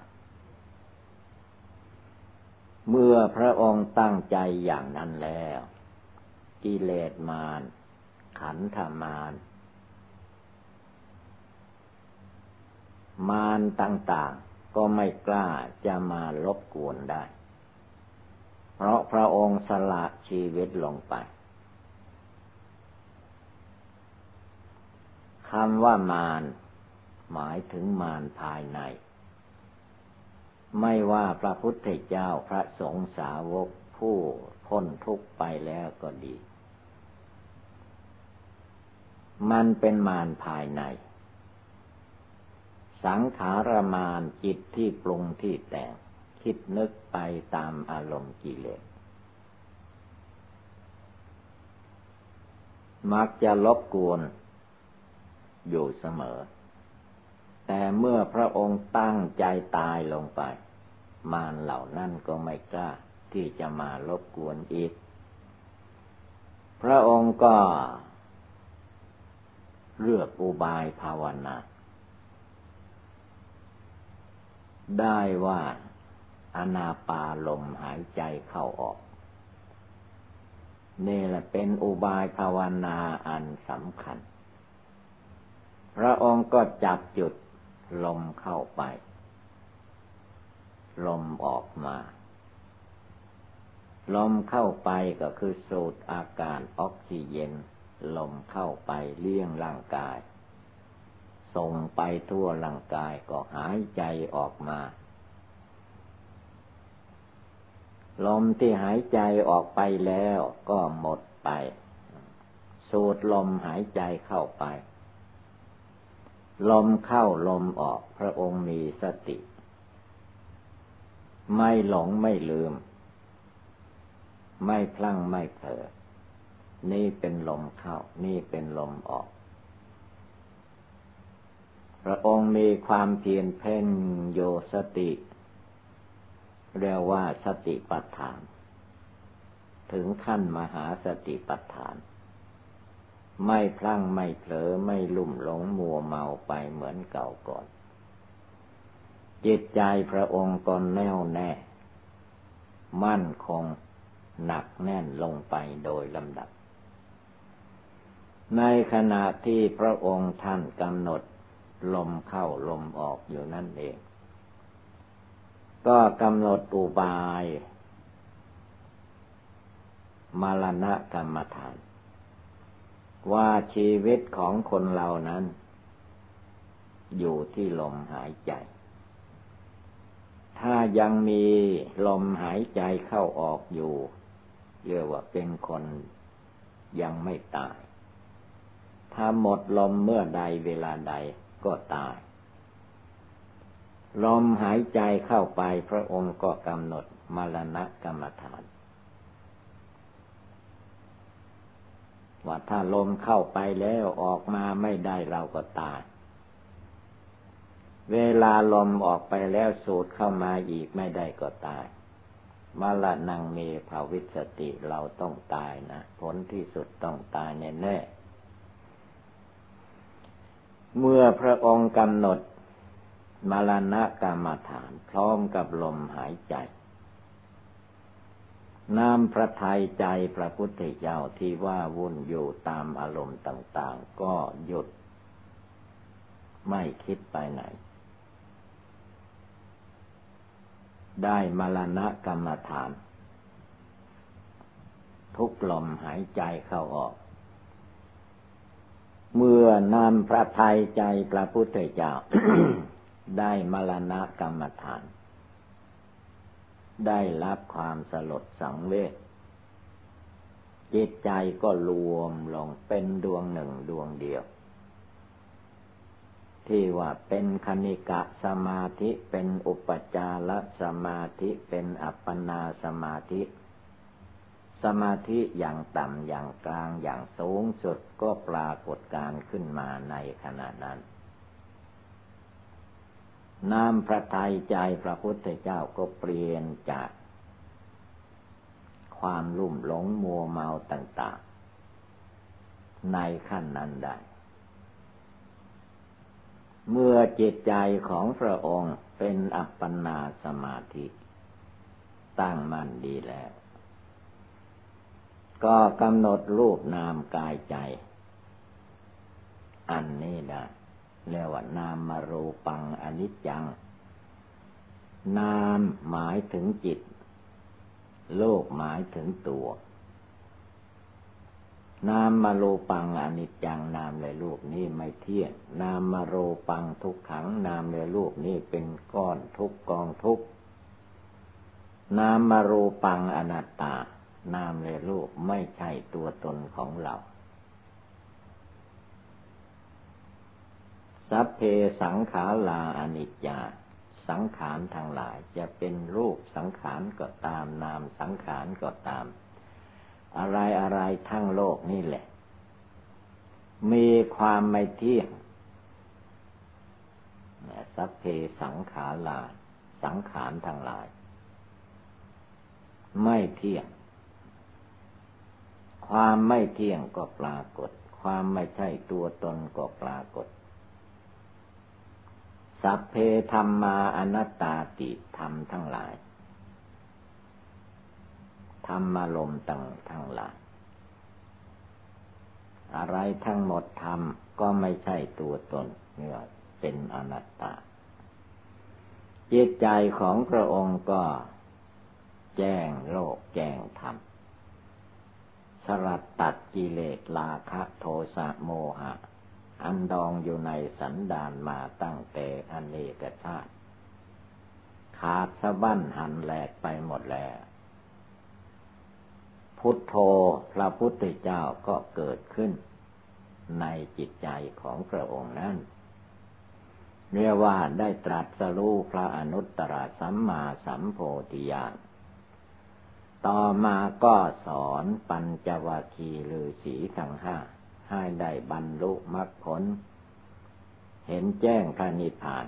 เมื่อพระองค์ตั้งใจอย่างนั้นแล้ว กิเลสมาร ขันธมาร มารต่างๆ ก็ไม่กล้าจะมาลบกวนได้ เพราะพระองค์สละชีวิตลงไปคำว่ามาร หมายถึงมารภายใน ไม่ว่าพระพุทธเจ้าพระสงฆ์สาวกผู้พ้นทุกข์ไปแล้วก็ดี มันเป็นมารภายใน สังขารมารจิตที่ปรุงที่แต่ง คิดนึกไปตามอารมณ์กิเลส มักจะลบกวนอยู่เสมอ แต่เมื่อพระองค์ตั้งใจตายลงไป มารเหล่านั้นก็ไม่กล้าที่จะมารบกวนอีก พระองค์ก็เลือกอุบายภาวนา ได้ว่าอนาปาลมหายใจเข้าออก นี่แหละเป็นอุบายภาวนาอันสำคัญ พระองค์ก็จับจุด ลมเข้าไป ลมออกมา ลมเข้าไปก็คือสูดอากาศออกซิเจนลมเข้าไปเลี้ยงร่างกาย ส่งไปทั่วร่างกายก็หายใจออกมา ลมที่หายใจออกไปแล้วก็หมดไป สูดลมหายใจเข้าไป ลมเข้าลมออกพระองค์มีสติ ไม่หลงไม่ลืม ไม่พลั้งไม่เผลอนี่เป็นลมเข้า นี่เป็นลมออก พระองค์มีความเพียรเพ่งโยสติ เรียกว่าสติปัฏฐาน ถึงขั้นมหาสติปัฏฐาน ไม่พลั้งไม่เผลอไม่ลุ่มหลงมัวเมาไปเหมือนเก่าก่อน จิตใจพระองค์ก็แน่วแน่ มั่นคงหนักแน่นลงไปโดยลำดับ ในขณะที่พระองค์ท่านกำหนดลมเข้าลมออกอยู่นั่นเอง ก็กำหนดอุบายมรณะกรรมฐาน ว่าชีวิตของคนเรานั้น อยู่ที่ลมหายใจ ถ้ายังมีลมหายใจเข้าออกอยู่ เรียกว่าเป็นคนยังไม่ตาย ถ้าหมดลมเมื่อใดเวลาใดก็ตาย ลมหายใจเข้าไปพระองค์ก็กำหนดมรณะกรรมฐาน ว่าถ้าลมเข้าไปแล้วออกมาไม่ได้เราก็ตาย เวลาลมออกไปแล้วสูดเข้ามาอีกไม่ได้ก็ตายมรณงเมภาวิสติเราต้องตายนะ ผลที่สุดต้องตายแน่แน่เมื่อพระองค์กำหนดมรณะกรรมฐานพร้อมกับลมหายใจ นามพระทัยใจพระพุทธเจ้าที่ว่าวุ่นอยู่ตามอารมณ์ต่าง ๆ ก็หยุด ไม่คิดไปไหน ได้มรณะกรรมฐาน ทุกลมหายใจเข้าออก เมื่อนำพระทัยใจพระพุทธเจ้า ได้มรณะกรรมฐาน ได้รับความสลดสังเวชจิตใจก็รวมลงเป็นดวงหนึ่งดวงเดียว ที่ว่าเป็นคณิกะสมาธิเป็นอุปจารสมาธิเป็นอัปปนาสมาธิ สมาธิอย่างต่ำอย่างกลางอย่างสูงสุดก็ปรากฏการขึ้นมาในขณะนั้น น้ำพระทัยใจพระพุทธเจ้าก็เปลี่ยนจาก ความลุ่มหลงมัวเมาต่าง ๆ ในขั้นนั้นได้ เมื่อจิตใจของพระองค์เป็นอัปปนาสมาธิ ตั้งมั่นดีแล้ว ก็กำหนดรูปนามกายใจ อันนี้ได้ เรียกว่านามมารูปังอนิจจัง นามหมายถึงจิต โลกหมายถึงตัว นามมาโลปังอนิจจังนามในรูปนี้ไม่เที่ยง นามมาโรปังทุกขัง นามในรูปนี้เป็นก้อนทุกกองทุกนามมาโรปังอนัตตา นามและรูปไม่ใช่ตัวตนของเรา สัพเพสังขาราอนิจจา สังขารทั้งหลาย จะเป็นรูปสังขารก็ตามนามสังขารก็ตาม อะไรอะไรทั้งโลกนี่แหละ มีความไม่เที่ยงสัพเพสังขาราสังขารทั้งหลาย ไม่เที่ยง ความไม่เที่ยงก็ปรากฏ ความไม่ใช่ตัวตนก็ปรากฏ สัพเพธรรมาอนัตตาติธรรมทั้งหลาย ธรรมารมตั้งทั้งหลาย อะไรทั้งหมดธรรมก็ไม่ใช่ตัวตนเนี่ยเป็นอนัตตาจิตใจของพระองค์ก็แจ้งโลกแจ้งธรรมสลัดตัดกิเลสราคะโทสะโมหะ อันดองอยู่ในสันดานมาตั้งแต่อเนกชาติ ขาดสะบั้นหันแหลกไปหมดแล้ว พุทโธพระพุทธเจ้าก็เกิดขึ้น ในจิตใจของพระองค์นั้นเรียกว่าได้ตรัสรู้พระอนุตตรสัมมาสัมโพธิญาณ ต่อมาก็สอนปัญจวัคคีฤาษีทั้งห้า ให้ได้บรรลุมรรคผล เห็นแจ้งพระนิพพาน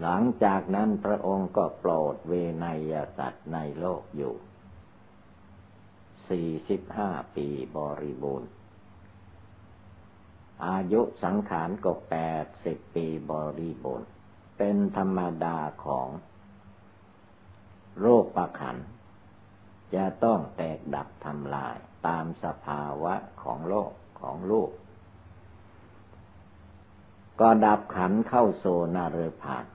หลังจากนั้นพระองค์ก็โปรดเวนยสัตว์ในโลกอยู่สี่สิบห้าปีบริบูรณ์ อายุสังขารก็แปดสิบปีบริบูรณ์ เป็นธรรมดาของโรคประขัน จะต้องแตกดับทำลาย ตามสภาวะของโลกของลูก ก็ดับขันเข้าโซนาเรพาน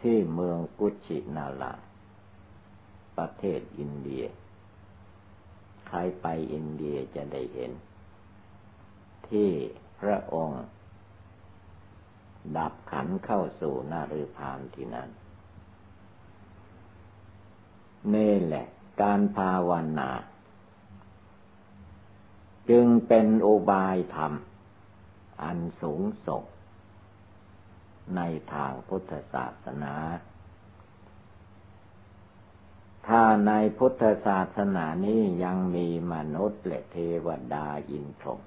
ที่เมืองกุชินาลา ประเทศอินเดีย ใครไปอินเดียจะได้เห็น ที่พระองค์ ดับขันเข้าสู่นาฤพานที่นั้นนี่แหละ การภาวนา จึงเป็นอุบายธรรม อันสูงส่งในทางพุทธศาสนา ถ้าในพุทธศาสนานี้ยังมีมนุษย์และเทวดาอินทรม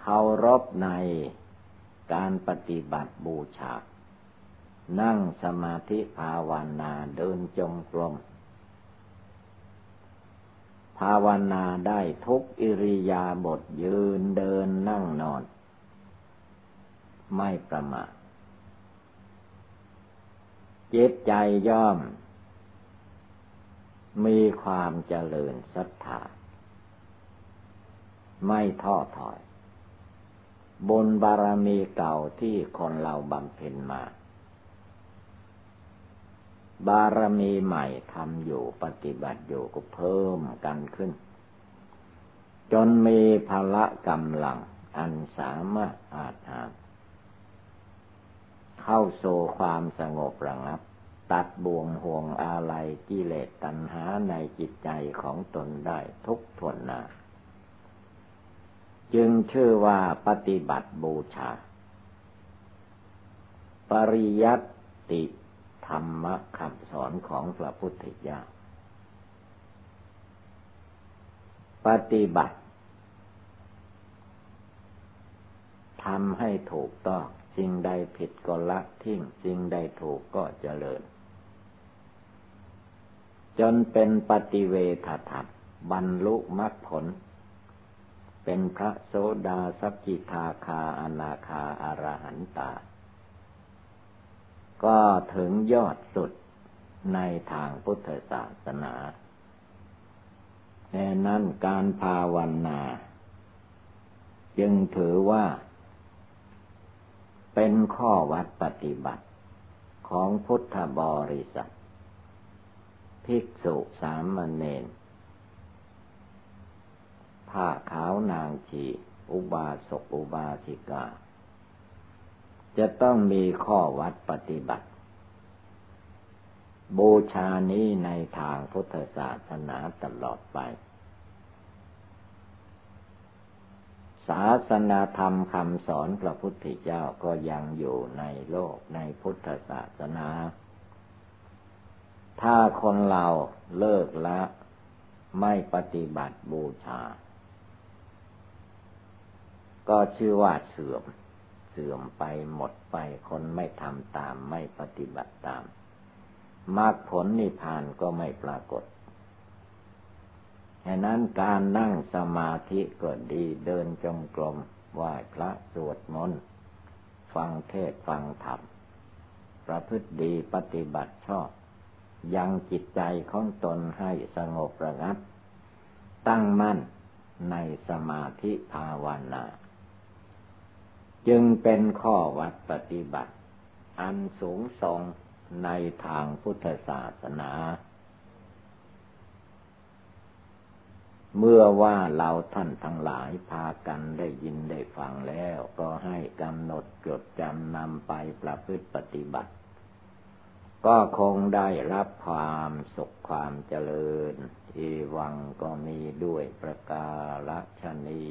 เคารพในการปฏิบัติบูชา นั่งสมาธิภาวนาเดินจงกรม ภาวนาได้ทุกอิริยาบถยืนเดินนั่งนอน ไม่ประมาทจิตใจย่อม มีความเจริญศรัทธาไม่ท้อถอยบุญบารมีเก่าที่คนเราบำเพ็ญมา บารมีใหม่ทำอยู่ปฏิบัติอยู่ก็เพิ่มกันขึ้น จนมีพละกำลังอันสามารถอาจหาเข้าโซความสงบระงับ ตัดบ่วงห่วงอาลัยกิเลสตัณหาในจิตใจของตนได้ทุกทวนนาจึงชื่อว่าปฏิบัติบูชา ปริยัติ ธรรมะคำสอนของพระพุทธเจ้าปฏิบัติทำให้ถูกต้องสิ่งใดผิดก็ละทิ้งสิ่งใดถูกก็เจริญ จนเป็นปฏิเวทธรรมบรรลุมรรคผล เป็นพระโสดาสัพจิทาคาอนาคาอารหันตา ก็ถึงยอดสุดในทางพุทธศาสนาแค่นั้นการภาวนา จึงถือว่า เป็นข้อวัดปฏิบัติของพุทธบริษัท ภิกษุสามเณรผ้าขาวนางชี อุบาสกอุบาสิกา จะต้องมีข้อวัดปฏิบัติ บูชานี้ในทางพุทธศาสนาตลอดไป ศาสนาธรรมคำสอนพระพุทธเจ้าก็ยังอยู่ในโลกในพุทธศาสนา ถ้าคนเราเลิกละไม่ปฏิบัติบูชา ก็ชื่อว่าเสื่อม เสื่อมไปหมดไปคนไม่ทำตามไม่ปฏิบัติตามมรรคผลนิพพานก็ไม่ปรากฏฉะนั้นการนั่งสมาธิก็ดีเดินจงกรมไหว้พระสวดมนต์ฟังเทศฟังธรรม ประพฤติดีปฏิบัติชอบ ยังจิตใจของตนให้สงบระงับ ตั้งมั่นในสมาธิภาวนา จึงเป็นข้อวัดปฏิบัติ อันสูงส่งในทางพุทธศาสนา เมื่อว่าเราท่านทั้งหลายพากันได้ยินได้ฟังแล้ว ก็ให้กำหนดจดจำนำไปประพฤติปฏิบัติ ก็คงได้รับความสุขความเจริญอีวังก็มีด้วยประกาศนี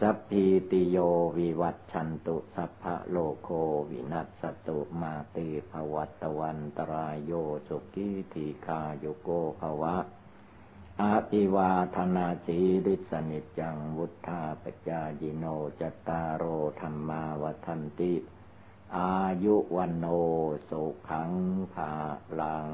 สัพพิติโยวิวัตชันตุสัพพะโลโควินัสตุมาติภวัตวันตรายโยสุกิธิคาโยโกภวะอาติวาธนาสีริสนิจังวุธาปจายิโนจตารโอธรรมาวันติ อายุวันโนสุขังภาลัง